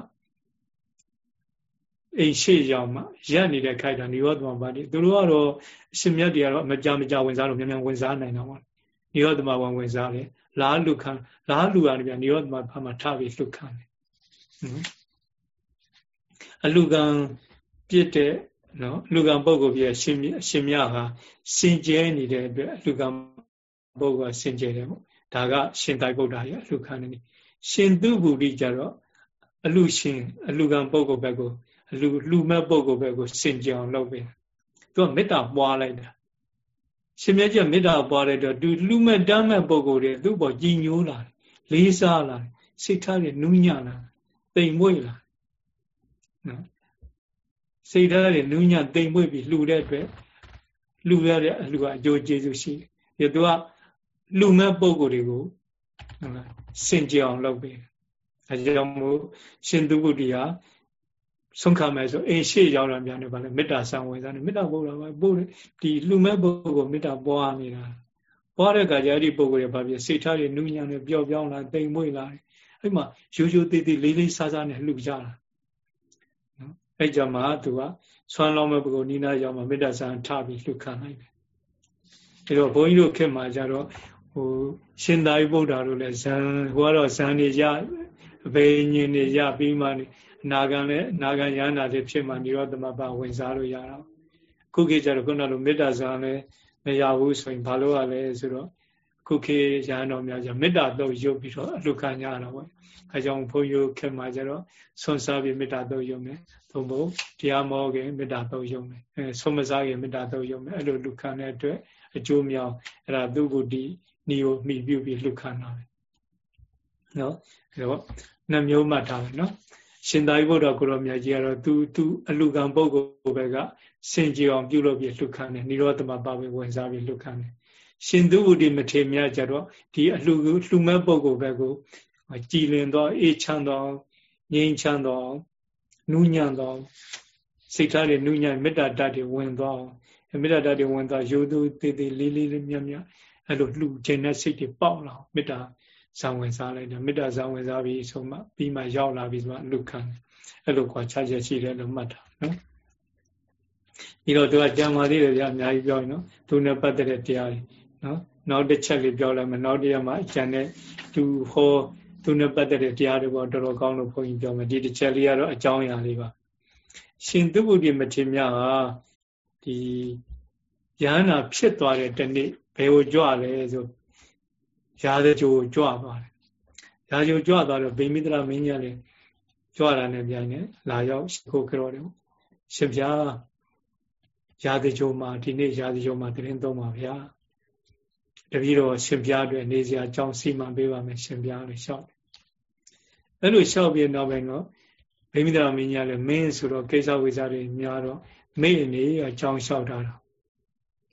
အိမ်ရှိရောက်မှရက်နေတဲ့ခိုက်တာနိရောဓမပါတိသူတို့ကတော့အရှင်မြတ်တွေကတော့မကြမကြဝင်စားလို့မြန်မြန်ဝင်စားနိုင်တော့ပါနိရောဓမဝင်ဝင်စားတယ်လားလူခံလားလူကနေပြန်နိရောဓမဘာမှထပြီးလှုပ်ခံတယ်အလူကံပြစ်တဲ့နော်လူကံပုဂ္ဂိုလ်ပြည့်ရှင်အရှင်မြတ်ဟာစင်ကြဲနေတဲ့အတွက်လူကံပုဂ္ဂိုလ်ကစင်ကြဲတယ်ပေါ့ဒါကရှင်တိုက်ဗုဒ္ဓရဲ့အလူခံနေရှင်သူဘူတိကြတော့အလူရှင်အလူကံပုဂ္ဂိုလ်ဘက်ကို လူလူမဲ့ပုဂ္ဂိုလ်ပဲကိုစင်ကြအောင်လုပ်ပေးသူကမေတ္တာပွားလိုက်တာရှင်မြတ်ကြီးမေတ္တာပွားတဲ့တော့သူလူမဲ့တမ်းမဲ့ပုဂ္ဂိုလ်တွေသူ့ပေါ်ကြည်ညိုးလာလေးစားလာစိတ်ထားတွေနူးညံ့လာတိမ်မွေ့လာနော်စိတ်ထားတွေနူးညံ့တိမ်မွေ့ပြီးလှူတဲ့အတွက်လှူရတဲ့အလှူကအကျိုးကျေးဇူးရှိတယ်ဒီသူကလှူမဲ့ပုဂ္ဂိုလ်တွေကိုဟုတ်လားစင်ကြအောင်လုပ်ပေးတယ်အဲကြောင့်မို့ရှင်သူဂုတိဟာ ဆုံးခံမယ်ဆိုအိမ်ရှေ့ရောက်လာပြန်တယ်ဗာလဲမေတ္တာဆောင်ဝင်စားတယ်မေတ္တာပို့တာပါပို့တယ်ဒီလူမဲ့ပုဂ္ဂိုလ်မေတ္တာပွားနေတာပွားတဲ့အခါကျအဲ့ဒီပုဂ္ဂိုလ်ရဲ့ဗာပြစိတ်ထားတွေနူးညံ့နေပျော့ပြောင်းလာတိမ်မွေ့လာတယ်အဲ့မှာရိုးရိုးသေးသေးလေးလေးစားစားနဲ့လှူကြတာအဲ့ကြမှာသူကဆွမ်းလောင်းမဲ့ပုဂ္ဂိုလ်နိနာရောက်မှာမေတ္တာဆံထပြီးလှုပ်ခံနိုင်တယ်အဲတော့ဘုန်းကြီးတို့ခေတ်မှာကျတော့ဟိုရှင်သာရိပုတ္တရာတို့လည်းဇံဟိုကတော့ဇံနေရအဘိညာဉ်နေရပြီးမှအ နာဂံလည်းအနာဂံရဟနာတွေဖြစ်မှនិရောဓမပဝင်စားလို့ရတာခုခေတ်ကျတော့ခုနလိုမေတ္တာဇံလည်းမရဘူးဆိုရင်ဘာလို့ရလဲဆိုတော့ခုခေတ်ရဟန်းတော်များကျမေတ္တာတော့ရုပ်ပြီးတော့အလှခံကြရတာပေါ့အဲကြောင့်ဘုန်းကြီးခေတ်မှာကျတော့ဆွန်စားပြီးမေတ္တာတော့ရုပ်မယ်သို့မဟုတ်တရားမောခင်မေတ္တာတော့ရုပ်မယ်အဲဆွန်မစားခင်မေတ္တာတော့ရုပ်မယ်အဲ့လိုလှခံတဲ့အတွက်အကျိုးမြောက်အဲ့ဒါသူ့ကိုဒီနီကိုမှီပြုပြီးလှခံတာပဲနော်အဲ့တော့နှမျိုးမှတ်ထားတယ်နော် ရှင်သာရိပုတ္တရာကိုရောမြတ်ကြီးကတော့သူသူအလူကံပုဂ္ဂိုလ်ဘက်ကစင်ကြယ်အောင်ပြုလုပ်ပြီးလှခံတယ်និရောဓမပါပဲဝင်စားပြီးလှခံတယ်ရှင်သူဝုဒိမထေမြတ်ကြတော့ဒီအလှလှမဲ့ပုဂ္ဂိုလ်ဘက်ကိုကြည်လင်သောအေးချမ်းသောငြိမ်းချမ်းသောနူးညံ့သောစိတ်ထားတွေနူးညံ့မေတ္တာတတ်တွေဝင်သောမေတ္တာတတ်တွေဝင်သောရိုးသူသေးသေးလေးလေးမြတ်မြတ်အဲ့လိုလှူခြင်းတဲ့စိတ်တွေပေါက်လာမေတ္တာ ဇံဝင်စားလိုက်တယ်မေတ္တာဇံဝင်စားပြီးဆိုမှပြီးမှရောက်လာပြီးဆိုမှလူခံတယ်အဲ့လိုကွာခြားချက်ရှိတယ်လို့မှတ်တာနော်ပြီးတော့သူကကြံပါသေးတယ်ဗျာအများကြီးပြောရင်နော်သူနဲ့ပတ်သက်တဲ့တရားတွေနော်နောက်တစ်ချက်လေးပြောလိုက်မယ်နောက်တရားမှာအကျန်တဲ့သူဟောသူနဲ့ပတ်သက်တဲ့တရားတွေပေါ့တော်တော်ကောင်းလို့ဘုန်းကြီးပြောမယ်ဒီတစ်ချက်လေးကတော့အကြောင်းအရာလေးပါရှင်သုဘုဒ္ဓမထေရဟာဒီယဟနာဖြစ်သွားတဲ့တနေ့ဘယ်ကိုကြွလဲဆို ရာဇကြိုကြွသွားတယ်ရာဇကြိုကြွသွားတော့ဗိမိတရမင်းကြီးလည်းကြွတာနဲ့ပြန်နေလာရောက်ရှိခိုးကြောတယ်ရှင်ဗျာရာဇကြိုမှာဒီနေ့ရာဇကြိုမှာတရင်သုံးပါဗျာတပည့်တော်ရှင်ပြားအတွက်နေစရာအကြောင်းစီမံပေးပါမယ်ရှင်ပြားလို့ရှောက်တယ်အဲ့လိုရှောက်ပြီးတော့ပဲတော့ဗိမိတရမင်းကြီးလည်းမင်းဆိုတော့ကိစ္စဝိဇ္ဇာတွေများတော့မေ့နေအကြောင်းလျှောက်တာတော့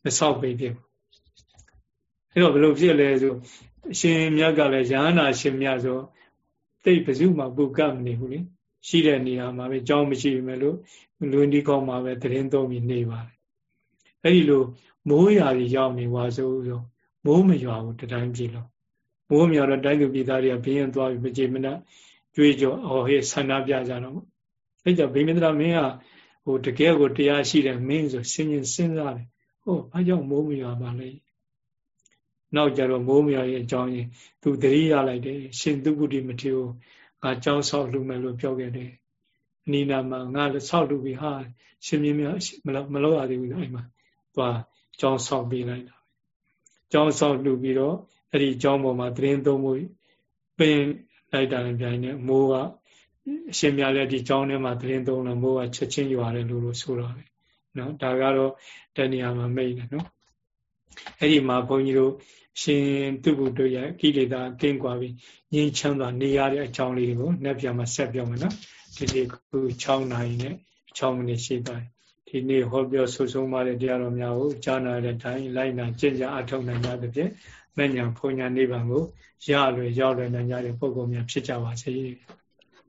မဆောက်ပေးပြဘူးအဲ့တော့ဘယ်လိုဖြစ်လဲဆိုအ ရှင်မြတ်ကလည်းရဟန္တာရှင်မြတ်ဆိုတိတ်ဘဇုမှာပုကမနေဘူးလေရှိတဲ့နေရာမှာပဲကြောင်းမရှိဘူးလို့လူဒီကောင်းမှာပဲတရင်သုံးပြီးနေပါတယ်အဲ့ဒီလိုမိုးရာကြီးရောက်နေွားဆိုဆိုမိုးမရွာဘူးတတိုင်းပြည်လုံးမိုးမရွာတော့တိုင်းသူပြည်သားတွေကဘင်းရင်သွားပြီးမကြေမနက်ကြွေးကြောအော်ဟေးဆန္ဒပြကြတော့အဲ့ကြောင့်ဗိမန္တရမင်းကဟိုတကယ်ကိုတရားရှိတဲ့မင်းဆိုစဉ်းရင်စဉ်းစားတယ်ဟိုဘာကြောင့်မိုးမရွာပါလဲ နောက်ကြတော့မိုးမရွာရဲ့အကြောင်းရင်းသူတတိရလိုက်တယ်ရှင်သူပုတိမထေရငါကြောင်းဆောက်လူမယ်လို့ပြောခဲ့တယ်အနိနာမှာငါလည်းဆောက်လူပြီဟာရှင်မြင်းမြမလောက်ရသေးဘူးအဲ့မှာသွားကြောင်းဆောက်ပေးလိုက်တာကြောင်းဆောက်လူပြီးတော့အဲ့ဒီကြောင်းပေါ်မှာသတင်းသုံးဖို့ပင်လိုက်တာလည်းပြိုင်နေမိုးကအရှင်မြလည်းဒီကြောင်းထဲမှာသတင်းသုံးလို့မိုးကချက်ချင်းရွာတယ်လို့လို့ဆိုတော့ပဲနော်ဒါကတော့တဏှာမှာမိတ်တယ်နော်အဲ့ဒီမှာဘုန်းကြီးတို့ ရှင်သူဘုဒ္ဓရဲ့ကိလေသာကင်းကွာပြီးငြိမ်းချမ်းသာနေရတဲ့အကြောင်းလေးတွေကိုနှစ်ပြန်မှာဆက်ပြောမယ်နော်ဒီနေ့ခု6နာရီနဲ့6မိနစ်ရှိသွားပြီဒီနေ့ဟောပြောဆုဆုံးပါတဲ့တရားတော်များကိုကြားနာတဲ့တိုင်းလိုက်နာကျင့်ကြအထောက်နိုင်ကြသဖြင့်မဉ္ဇဏ်ဖုန်ညာနိဗ္ဗာန်ကိုရလွယ်ရောက်လွယ်နိုင်ကြတဲ့ပုဂ္ဂိုလ်များဖြစ်ကြပါစေ။